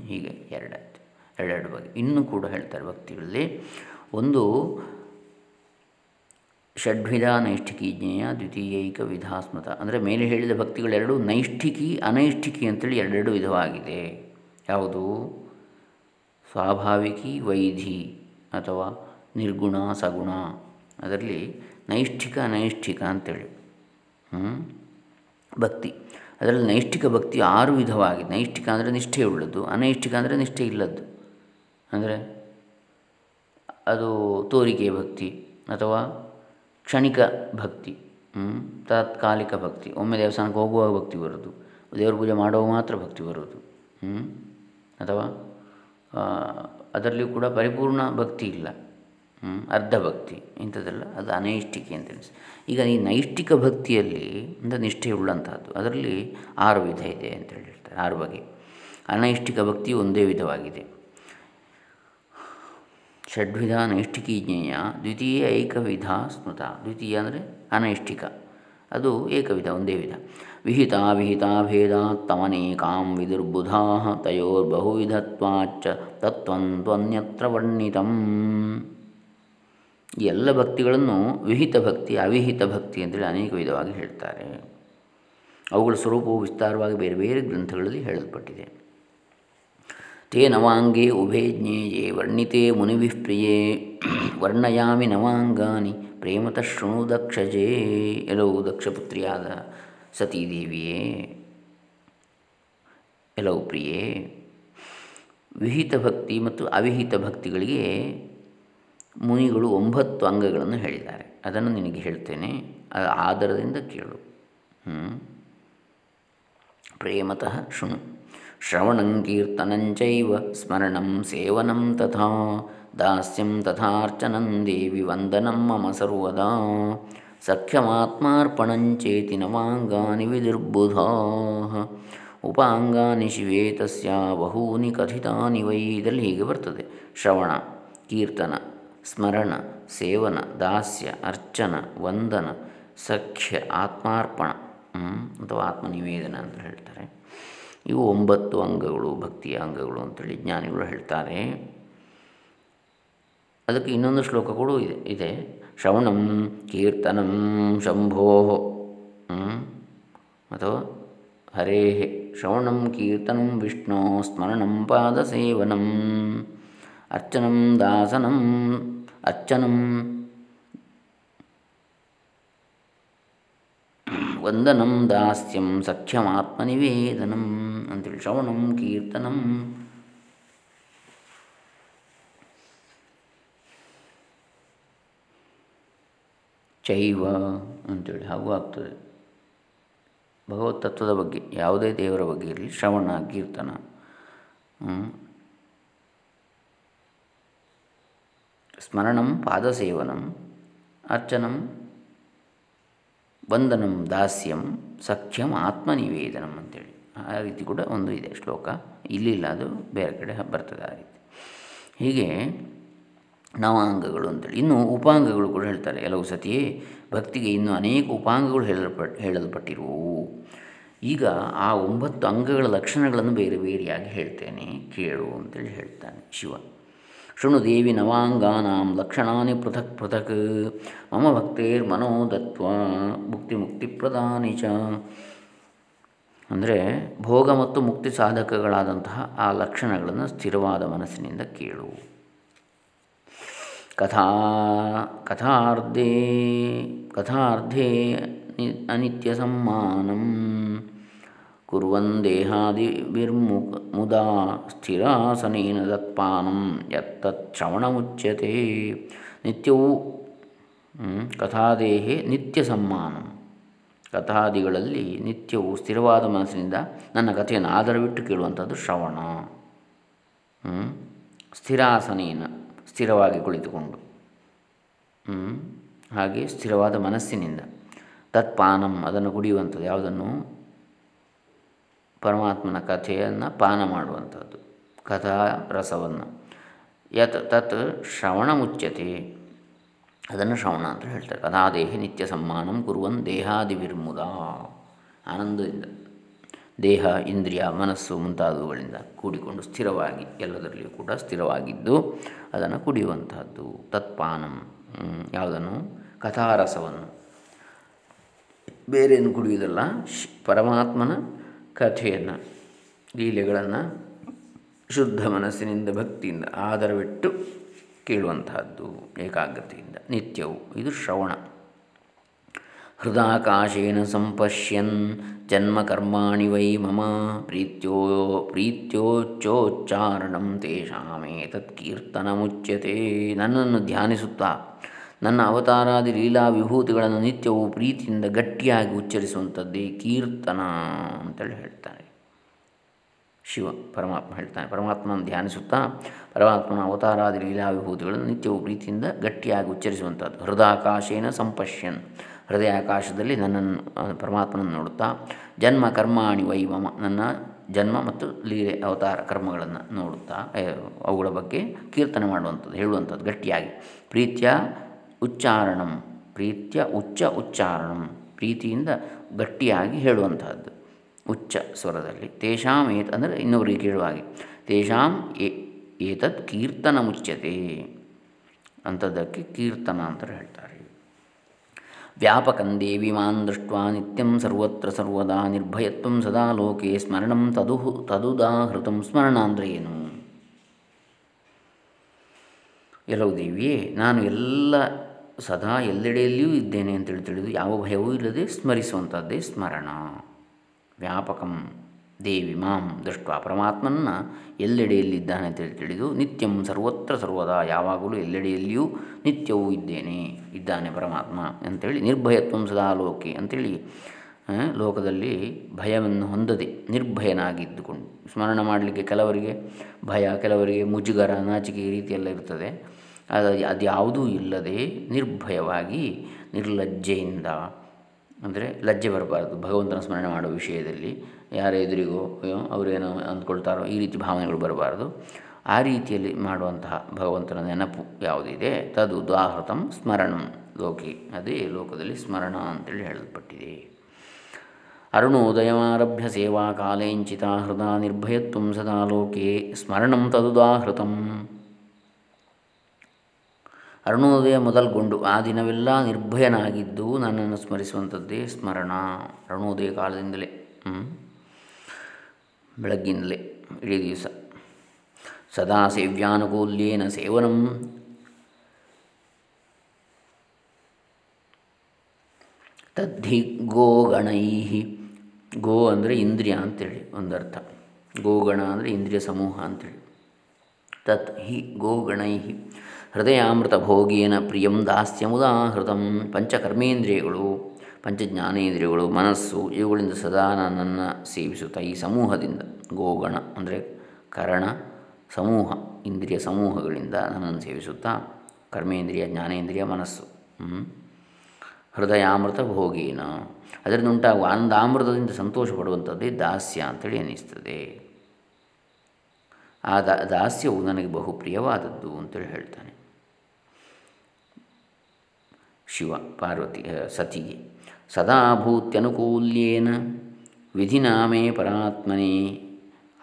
ಹೀಗೆ ಎರಡು ಎರಡೆರಡು ಬಗ್ಗೆ ಇನ್ನೂ ಕೂಡ ಹೇಳ್ತಾರೆ ಭಕ್ತಿಗಳಲ್ಲಿ, ಒಂದು ಷಡ್ವಿಧ ನೈಷ್ಠಿಕಿ ಜ್ಞೇಯ ದ್ವಿತೀಯೈಕ ವಿಧಾಸ್ಮತ ಅಂದರೆ ಮೇಲೆ ಹೇಳಿದ ಭಕ್ತಿಗಳೆರಡು ನೈಷ್ಠಿಕಿ, ಅನೈಷ್ಠಿಕಿ ಅಂತೇಳಿ ಎರಡೆರಡು ವಿಧವಾಗಿದೆ. ಯಾವುದು? ಸ್ವಾಭಾವಿಕಿ ವೈಧಿ ಅಥವಾ ನಿರ್ಗುಣ ಸಗುಣ. ಅದರಲ್ಲಿ ನೈಷ್ಠಿಕ ಅನೈಷ್ಠಿಕ ಅಂತೇಳಿ. ಭಕ್ತಿ. ಅದರಲ್ಲಿ ನೈಷ್ಠಿಕ ಭಕ್ತಿ ಆರು ವಿಧವಾಗಿದೆ ನೈಷ್ಠಿಕ ಅಂದರೆ ನಿಷ್ಠೆ ಉಳ್ಳದ್ದು, ಅನೈಷ್ಠಿಕ ಅಂದರೆ ನಿಷ್ಠೆ ಇಲ್ಲದ್ದು. ಅಂದರೆ ಅದು ತೋರಿಕೆ ಭಕ್ತಿ ಅಥವಾ ಕ್ಷಣಿಕ ಭಕ್ತಿ ತಾತ್ಕಾಲಿಕ ಭಕ್ತಿ. ಒಮ್ಮೆ ದೇವಸ್ಥಾನಕ್ಕೆ ಹೋಗುವಾಗ ಭಕ್ತಿ ಬರೋದು ದೇವ್ರ ಪೂಜೆ ಮಾಡುವಾಗ ಮಾತ್ರ ಭಕ್ತಿ ಬರೋದು ಅಥವಾ ಅದರಲ್ಲಿಯೂ ಕೂಡ ಪರಿಪೂರ್ಣ ಭಕ್ತಿ ಇಲ್ಲ. ಅರ್ಧ ಭಕ್ತಿ, ಇಂಥದ್ದೆಲ್ಲ ಅದು ಅನೈಷ್ಟಿಕೆ ಅಂತ ಎನಿಸಿ ಈಗ ಈ ನೈಷ್ಠಿಕ ಭಕ್ತಿಯಲ್ಲಿ ಅಂದರೆ ನಿಷ್ಠೆ ಉಳ್ಳಂತಹದ್ದು ಅದರಲ್ಲಿ ಆರು ವಿಧ ಇದೆ ಅಂತ ಹೇಳ್ತಾರೆ, ಆರು ಬಗೆ. ಅನೈಷ್ಠಿಕ ಭಕ್ತಿ ಒಂದೇ ವಿಧವಾಗಿದೆ. ಷಡ್ವಿಧ ನೈಷ್ಠಿಕೀ ಜ್ಞೇಯ ದ್ವಿತೀಯ ಏಕವಿಧ ಸ್ಮೃತ. ದ್ವಿತೀಯ ಅಂದರೆ ಅನೈಷ್ಠಿಕ ಅದು ಏಕವಿಧ, ಒಂದೇ ವಿಧ. ವಿಹಿತ ವಿಹಿತ ಭೇದ ತಮನೇಕಾಂ ವಿದುರ್ಬುಧಾ ತಯೋರ್ಬಹುವಿಧತ್ವಾಚ್ಚ ತತ್ವಂತ್ವನ್ಯತ್ರ ವರ್ಣಿತಂ. ಎಲ್ಲ ಭಕ್ತಿಗಳನ್ನು ವಿಹಿತ ಭಕ್ತಿ, ಅವಿಹಿತ ಭಕ್ತಿ ಅಂತೇಳಿ ಅನೇಕ ವಿಧವಾಗಿ ಹೇಳ್ತಾರೆ. ಅವುಗಳ ಸ್ವರೂಪವು ವಿಸ್ತಾರವಾಗಿ ಬೇರೆ ಬೇರೆ ಗ್ರಂಥಗಳಲ್ಲಿ ಹೇಳಲ್ಪಟ್ಟಿದೆ. ತೇ ನವಾಂಗೇ ಉಭೇ ಜ್ಞೇಯೇ ವರ್ಣಿತೇ ಮುನಿವಿಪ್ರಿಯೇ ವರ್ಣಯಾಮಿ ನವಾಂಗಾನಿ ಪ್ರೇಮತ ಶೃಣು ದಕ್ಷಜೇ. ಎಲ್ಲವೂ ದಕ್ಷಪುತ್ರಿಯಾದ ಸತೀದೇವಿಯೇ, ಎಲ್ಲವೂ ಪ್ರಿಯೇ, ವಿಹಿತ ಭಕ್ತಿ ಮತ್ತು ಅವಿಹಿತ ಭಕ್ತಿಗಳಿಗೆ ಮುನಿಗಳು ಒಂಬತ್ತು ಅಂಗಗಳನ್ನು ಹೇಳಿದ್ದಾರೆ. ಅದನ್ನು ನಿನಗೆ ಹೇಳ್ತೇನೆ ಆಧಾರದಿಂದ ಕೇಳು. ಪ್ರೇಮತಃ ಶೃಣು, ಶ್ರವಣಂ ಕೀರ್ತನಂಚೈವ ಸ್ಮರಣಂ ಸೇವನಂ ತಥಾ, ದಾಸ್ಯಂ ತಥಾರ್ಚನಂ ದೇವಿ ವಂದನಂ ಮಮ ಸರ್ವದಾ ಸಖ್ಯಮಾತ್ಮಾರ್ಪಣಂಚೇತಿ ನವಾಂಗಾನಿ ವಿದುರ್ಬುಧಾ ಉಪಾಂಗಾನಿ ಶಿವೇ ತಸ್ಯ ಬಹೂನಿ ಕಥಿತಾನಿ ವೈ ಇದರಲ್ಲಿ ಹೀಗೆ ಬರ್ತದೆ। ಶ್ರವಣ, ಕೀರ್ತನ, ಸ್ಮರಣ, ಸೇವನ, ದಾಸ್ಯ, ಅರ್ಚನ, ವಂದನ, ಸಖ್ಯ, ಆತ್ಮಾರ್ಪಣ ಅಥವಾ ಆತ್ಮನಿವೇದನ ಅಂತ ಹೇಳ್ತಾರೆ. ಇವು ಒಂಬತ್ತು ಅಂಗಗಳು, ಭಕ್ತಿಯ ಅಂಗಗಳು ಅಂತೇಳಿ ಜ್ಞಾನಿಗಳು ಹೇಳ್ತಾರೆ. ಅದಕ್ಕೆ ಇನ್ನೊಂದು ಶ್ಲೋಕ ಕೂಡ ಇದೆ ಇದೆ. ಶ್ರವಣಂ ಕೀರ್ತನಂ, ಶಂಭೋ ಅಥವಾ ಹರೇ ಶ್ರವಣಂ ಕೀರ್ತನಂ, ವಿಷ್ಣು, ಸ್ಮರಣಂ, ಪಾದಸೇವನಂ, ಅರ್ಚನಂ, ದಾಸನಂ, ಅರ್ಚನಂ, ವಂದನಂ, ದಾಸ್ಯಂ, ಸಖ್ಯಮಾತ್ಮನಿವೇದನಂ, ಅಂತೇಳಿ ಶ್ರವಣಂ ಕೀರ್ತನಂ ಚೈವ ಅಂತೇಳಿ ಹಾಗೂ ಆಗ್ತದೆ. ಭಗವತ್ ತತ್ವದ ಬಗ್ಗೆ, ಯಾವುದೇ ದೇವರ ಬಗ್ಗೆ ಇರಲಿ, ಶ್ರವಣ, ಕೀರ್ತನ ಸ್ಮರಣಂ, ಪಾದಸೇವನಂ, ಅರ್ಚನಂ, ವಂದನಂ, ದಾಸ್ಯಂ, ಸಖ್ಯಂ, ಆತ್ಮನಿವೇದನಂ ಅಂತೇಳಿ. ಆ ರೀತಿ ಕೂಡ ಒಂದು ಇದೆ ಶ್ಲೋಕ. ಇಲ್ಲಿಲ್ಲ, ಅದು ಬೇರೆ ಕಡೆ ಬರ್ತದೆ ಆ ರೀತಿ. ಹೀಗೆ ನವಾಂಗಗಳು ಅಂತೇಳಿ. ಇನ್ನು ಉಪಾಂಗಗಳು ಕೂಡ ಹೇಳ್ತಾರೆ. ಕೆಲವು ಸತಿ ಭಕ್ತಿಗೆ ಇನ್ನು ಅನೇಕ ಉಪಾಂಗಗಳು ಹೇಳಲ್ಪಟ್ ಹೇಳಲ್ಪಟ್ಟಿರುವವು ಈಗ ಆ ಒಂಬತ್ತು ಅಂಗಗಳ ಲಕ್ಷಣಗಳನ್ನು ಬೇರೆ ಬೇರೆಯಾಗಿ ಹೇಳ್ತೇನೆ. ಕೇಳು ಅಂತೇಳಿ ಹೇಳ್ತಾನೆ ಶಿವ. ಶೃಣು ದೇವಿ ನವಾಂಗಾನಾಂ ಲಕ್ಷಣಾನಿ ಪೃಥಕ್ ಪೃಥಕ್. ಮಮ ಭಕ್ತೇರ್ ಮನೋದತ್ವ ಮುಕ್ತಿ ಮುಕ್ತಿ ಪ್ರಧಾನಿ ಚ. ಅಂದರೆ ಭೋಗ ಮತ್ತು ಮುಕ್ತಿ ಸಾಧಕಗಳಾದಂತಹ ಆ ಲಕ್ಷಣಗಳನ್ನು ಸ್ಥಿರವಾದ ಮನಸ್ಸಿನಿಂದ ಕೇಳು. ಕಥಾ, ಕಥಾರ್ಧೇ ಕಥಾರ್ಧೇ ಅನಿತ್ಯ ಸಮ್ಮಾನಂ. ದೇಹಾದಿ ದೇಹಾದಿರ್ಮುಖ ಮುದಾ ಸ್ಥಿರಾಸನೇನ ತತ್ಪಾನಂ ಯತ್ತತ್ ಶ್ರವಣಮುಚ್ಯತೆ. ನಿತ್ಯವೂ ಕಥಾದೇಹೆ ನಿತ್ಯ ಸಮ್ಮಾನಂ. ಕಥಾದಿಗಳಲ್ಲಿ ನಿತ್ಯವು ಸ್ಥಿರವಾದ ಮನಸ್ಸಿನಿಂದ ನನ್ನ ಕಥೆಯನ್ನು ಆಧಾರವಿಟ್ಟು ಕೇಳುವಂಥದ್ದು ಶ್ರವಣ. ಸ್ಥಿರಾಸನೇನ. ಸ್ಥಿರವಾಗಿ ಕುಳಿತುಕೊಂಡು. ಹಾಗೆ ಸ್ಥಿರವಾದ ಮನಸ್ಸಿನಿಂದ. ತತ್ಪಾನಂ, ಅದನ್ನು ಕುಡಿಯುವಂಥದ್ದು. ಯಾವುದನ್ನು? ಪರಮಾತ್ಮನ ಕಥೆಯನ್ನು ಪಾನ ಮಾಡುವಂಥದ್ದು. ಕಥಾ ರಸವನ್ನು. ಯತ್, ತತ್ ಶ್ರವಣ ಮುಚ್ಚತೆ ಅದನ್ನು ಶ್ರವಣ ಅಂತ ಹೇಳ್ತಾರೆ. ಕಥಾದೇಹಿ ನಿತ್ಯ ಸಮ್ಮಾನಂ ಕುರುವನ್ ದೇಹಾದಿವಿರ್ಮುದ. ಆನಂದದಿಂದ. ದೇಹ, ಇಂದ್ರಿಯ, ಮನಸ್ಸು ಮುಂತಾದವುಗಳಿಂದ ಕೂಡಿಕೊಂಡು ಸ್ಥಿರವಾಗಿ ಎಲ್ಲದರಲ್ಲಿಯೂ ಕೂಡ ಸ್ಥಿರವಾಗಿದ್ದು ಅದನ್ನು ಕುಡಿಯುವಂತಹದ್ದು. ತತ್ಪಾನಂ ಯಾವುದನ್ನು? ಕಥಾರಸವನ್ನು. ಬೇರೇನು ಕುಡಿಯುವುದಲ್ಲ. ಪರಮಾತ್ಮನ ಕಥೆಯನ್ನು, ಲೀಲೆಗಳನ್ನು ಶುದ್ಧ ಮನಸ್ಸಿನಿಂದ, ಭಕ್ತಿಯಿಂದ ಆಧಾರವಿಟ್ಟು ಕೇಳುವಂತಹದ್ದು ಏಕಾಗ್ರತೆಯಿಂದ, ನಿತ್ಯವು. ಇದು ಶ್ರವಣ. ಹೃದಾಕಾಶೇನ ಸಂಪಶ್ಯನ್ ಜನ್ಮಕರ್ಮಿ ವೈ ಮಮ ಪ್ರೀತ್ಯೋ ಪ್ರೀತ್ಯೋಚ್ಚೋಚ್ಚಾರಣಂ ತತ್ಕೀರ್ತನ ಮುಚ್ಚ್ಯತೆ ನನ್ನನ್ನು ಧ್ಯಾನಿಸುತ್ತಾ, ನನ್ನ ಅವತಾರಾದಿ ಲೀಲಾ ವಿಭೂತಿಗಳನ್ನು ನಿತ್ಯವೂ ಪ್ರೀತಿಯಿಂದ ಗಟ್ಟಿಯಾಗಿ ಉಚ್ಚರಿಸುವಂಥದ್ದೇ ಕೀರ್ತನ ಅಂತೇಳಿ ಹೇಳ್ತಾನೆ ಶಿವ, ಪರಮಾತ್ಮ ಹೇಳ್ತಾನೆ ಪರಮಾತ್ಮನ ಧ್ಯಾನಿಸುತ್ತಾ, ಪರಮಾತ್ಮನ ಅವತಾರಾದಿ ಲೀಲಾ ವಿಭೂತಿಗಳನ್ನು ನಿತ್ಯವೂ ಪ್ರೀತಿಯಿಂದ ಗಟ್ಟಿಯಾಗಿ ಉಚ್ಚರಿಸುವಂಥದ್ದು. ಹೃದಾಕಾಶೇನ ಸಂಪಶ್ಯನ್ ಹೃದಯ ಆಕಾಶದಲ್ಲಿ ನನ್ನನ್ನು ಪರಮಾತ್ಮನನ್ನು ನೋಡುತ್ತಾ, ಜನ್ಮ ಕರ್ಮಾಣಿ ವೈ ನನ್ನ ಜನ್ಮ ಮತ್ತು ಲೀಲೆ ಅವತಾರ ಕರ್ಮಗಳನ್ನು ನೋಡುತ್ತಾ ಅವುಗಳ ಬಗ್ಗೆ ಕೀರ್ತನೆ ಮಾಡುವಂಥದ್ದು, ಹೇಳುವಂಥದ್ದು ಗಟ್ಟಿಯಾಗಿ. ಪ್ರೀತ್ಯ ಉಚ್ಚಾರಣಂ, ಪ್ರೀತ್ಯ ಉಚ್ಚ ಉಚ್ಚಾರಣಂ, ಪ್ರೀತಿಯಿಂದ ಗಟ್ಟಿಯಾಗಿ ಹೇಳುವಂತಹದ್ದು ಉಚ್ಚ ಸ್ವರದಲ್ಲಿ, ತೇಷಾಂ ಏತ್ ಅಂದರೆ ಇನ್ನೊಬ್ಬರಿಗೆ ಕೇಳುವಾಗೆ ತೇಷಾಂ ಏತತ್ ಕೀರ್ತನ ಮುಚ್ಯತೆ. ಅಂಥದ್ದಕ್ಕೆ ಕೀರ್ತನ ಅಂತ ಹೇಳ್ತಾರೆ. ವ್ಯಾಪಕಂ ಮಾನ್ ದೃಷ್ಟ ನಿತ್ಯಂ ಸರ್ವತ್ರ ಸರ್ವದಾ ನಿರ್ಭಯತ್ವ ಸದಾ ಲೋಕೆ ಸ್ಮರಣಂ ತದು ತದುದಾಹೃತಂ ಸ್ಮರಣ ಅಂದರೆ ಏನು ಎಲ್ಲವೂ ದೇವಿಯೇ, ನಾನು ಎಲ್ಲ ಸದಾ ಎಲ್ಲೆಡೆಯಲ್ಲಿಯೂ ಇದ್ದೇನೆ ಅಂತೇಳಿ ತಿಳಿದು ಯಾವ ಭಯವೂ ಇಲ್ಲದೆ ಸ್ಮರಿಸುವಂಥದ್ದೇ ಸ್ಮರಣ. ವ್ಯಾಪಕಂ ದೇವಿ ಮಾಂ ದೃಷ್ಟ ಪರಮಾತ್ಮನ ಎಲ್ಲೆಡೆಯಲ್ಲಿದ್ದಾನೆ ಅಂತೇಳಿ ತಿಳಿದು ನಿತ್ಯಂ ಸರ್ವತ್ರ ಸರ್ವದಾ, ಯಾವಾಗಲೂ ಎಲ್ಲೆಡೆಯಲ್ಲಿಯೂ ನಿತ್ಯವೂ ಇದ್ದೇನೆ, ಇದ್ದಾನೆ ಪರಮಾತ್ಮ ಅಂಥೇಳಿ ನಿರ್ಭಯತ್ವಂ ಸದಾ ಲೋಕೆ ಅಂಥೇಳಿ ಲೋಕದಲ್ಲಿ ಭಯವನ್ನು ಹೊಂದದೆ ನಿರ್ಭಯನಾಗಿದ್ದುಕೊಂಡು ಸ್ಮರಣ ಮಾಡಲಿಕ್ಕೆ ಕೆಲವರಿಗೆ ಭಯ, ಕೆಲವರಿಗೆ ಮುಜುಗರ, ನಾಚಿಕೆ ಈ ರೀತಿಯೆಲ್ಲ ಇರ್ತದೆ. ಅದು ಅದ್ಯಾವುದೂ ಇಲ್ಲದೆ ನಿರ್ಭಯವಾಗಿ, ನಿರ್ಲಜ್ಜೆಯಿಂದ, ಅಂದರೆ ಲಜ್ಜೆ ಬರಬಾರ್ದು ಭಗವಂತನ ಸ್ಮರಣೆ ಮಾಡುವ ವಿಷಯದಲ್ಲಿ. ಯಾರ ಎದುರಿಗೋ ಅವರೇನೋ ಅಂದ್ಕೊಳ್ತಾರೋ, ಈ ರೀತಿ ಭಾವನೆಗಳು ಬರಬಾರ್ದು. ಆ ರೀತಿಯಲ್ಲಿ ಮಾಡುವಂತಹ ಭಗವಂತನ ನೆನಪು ಯಾವುದಿದೆ? ತದು ಉದಾಹೃತಂ ಸ್ಮರಣಂ. ಲೋಕಿ, ಅದೇ ಲೋಕದಲ್ಲಿ ಸ್ಮರಣ ಅಂತೇಳಿ ಹೇಳಲ್ಪಟ್ಟಿದೆ. ಅರುಣೋದಯಮಾರಭ್ಯ ಸೇವಾ ಕಾಲೇಂಚಿತ ಹೃದ ನಿರ್ಭಯತ್ವ ಸದಾ ಲೋಕೆ. ಸ್ಮರಣಂ ತದುದಾಹೃತಂ ಅರುಣೋದಯ ಮೊದಲ್ಗೊಂಡು, ಆ ದಿನವೆಲ್ಲ ನಿರ್ಭಯನಾಗಿದ್ದು ನನ್ನನ್ನು ಸ್ಮರಿಸುವಂಥದ್ದೇ ಸ್ಮರಣ. ಅರುಣೋದಯ ಕಾಲದಿಂದಲೇ ಬೆಳಗ್ಗಿಂದಲೇ ಇಡೀ ದಿವಸ. ಸದಾ ಸೇವ್ಯಾನುಕೂಲ್ಯೇನ ಸೇವನಂ. ತದ್ಧಿ ಗೋಗಣೈ ಗೋ ಅಂದರೆ ಇಂದ್ರಿಯ ಅಂತೇಳಿ ಒಂದರ್ಥ. ಗೋಗಣ ಅಂದರೆ ಇಂದ್ರಿಯ ಸಮೂಹ ಅಂತೇಳಿ. ತತ್ ಹಿ ಗೋಗಣೈ ಹೃದಯಾಮೃತ ಭೋಗೇನ ಪ್ರಿಯಂ ದಾಸ್ಯ ಮುದಾಹೃತ ಪಂಚಕರ್ಮೇಂದ್ರಿಯಗಳು. ಪಂಚಜ್ಞಾನೇಂದ್ರಿಯಗಳು ಮನಸ್ಸು, ಇವುಗಳಿಂದ ಸದಾ ನನ್ನನ್ನು ಸೇವಿಸುತ್ತಾ ಈ ಸಮೂಹದಿಂದ. ಗೋಗಣ ಅಂದರೆ ಕರಣ ಸಮೂಹ, ಇಂದ್ರಿಯ ಸಮೂಹಗಳಿಂದ ನನ್ನನ್ನು ಸೇವಿಸುತ್ತಾ ಕರ್ಮೇಂದ್ರಿಯ, ಜ್ಞಾನೇಂದ್ರಿಯ ಮನಸ್ಸು. ಹೃದಯಾಮೃತ ಭೋಗೇನ. ಅದರಿಂದ ಉಂಟಾಗುವ ಆನಂದಾಮೃತದಿಂದ ಸಂತೋಷ ಪಡುವಂಥದ್ದೇ ದಾಸ್ಯ ಅಂತೇಳಿ ಅನ್ನಿಸ್ತದೆ ಆ ದಾಸ್ಯವು ನನಗೆ ಬಹು ಪ್ರಿಯವಾದದ್ದು ಅಂತೇಳಿ ಹೇಳ್ತಾನೆ. ಶಿವ, ಪಾರ್ವತಿ ಸತಿಗೆ. ಸದಾ ಭೂತ್ಯನುಕೂಲ್ಯೇನ ಪರಾತ್ಮನೆ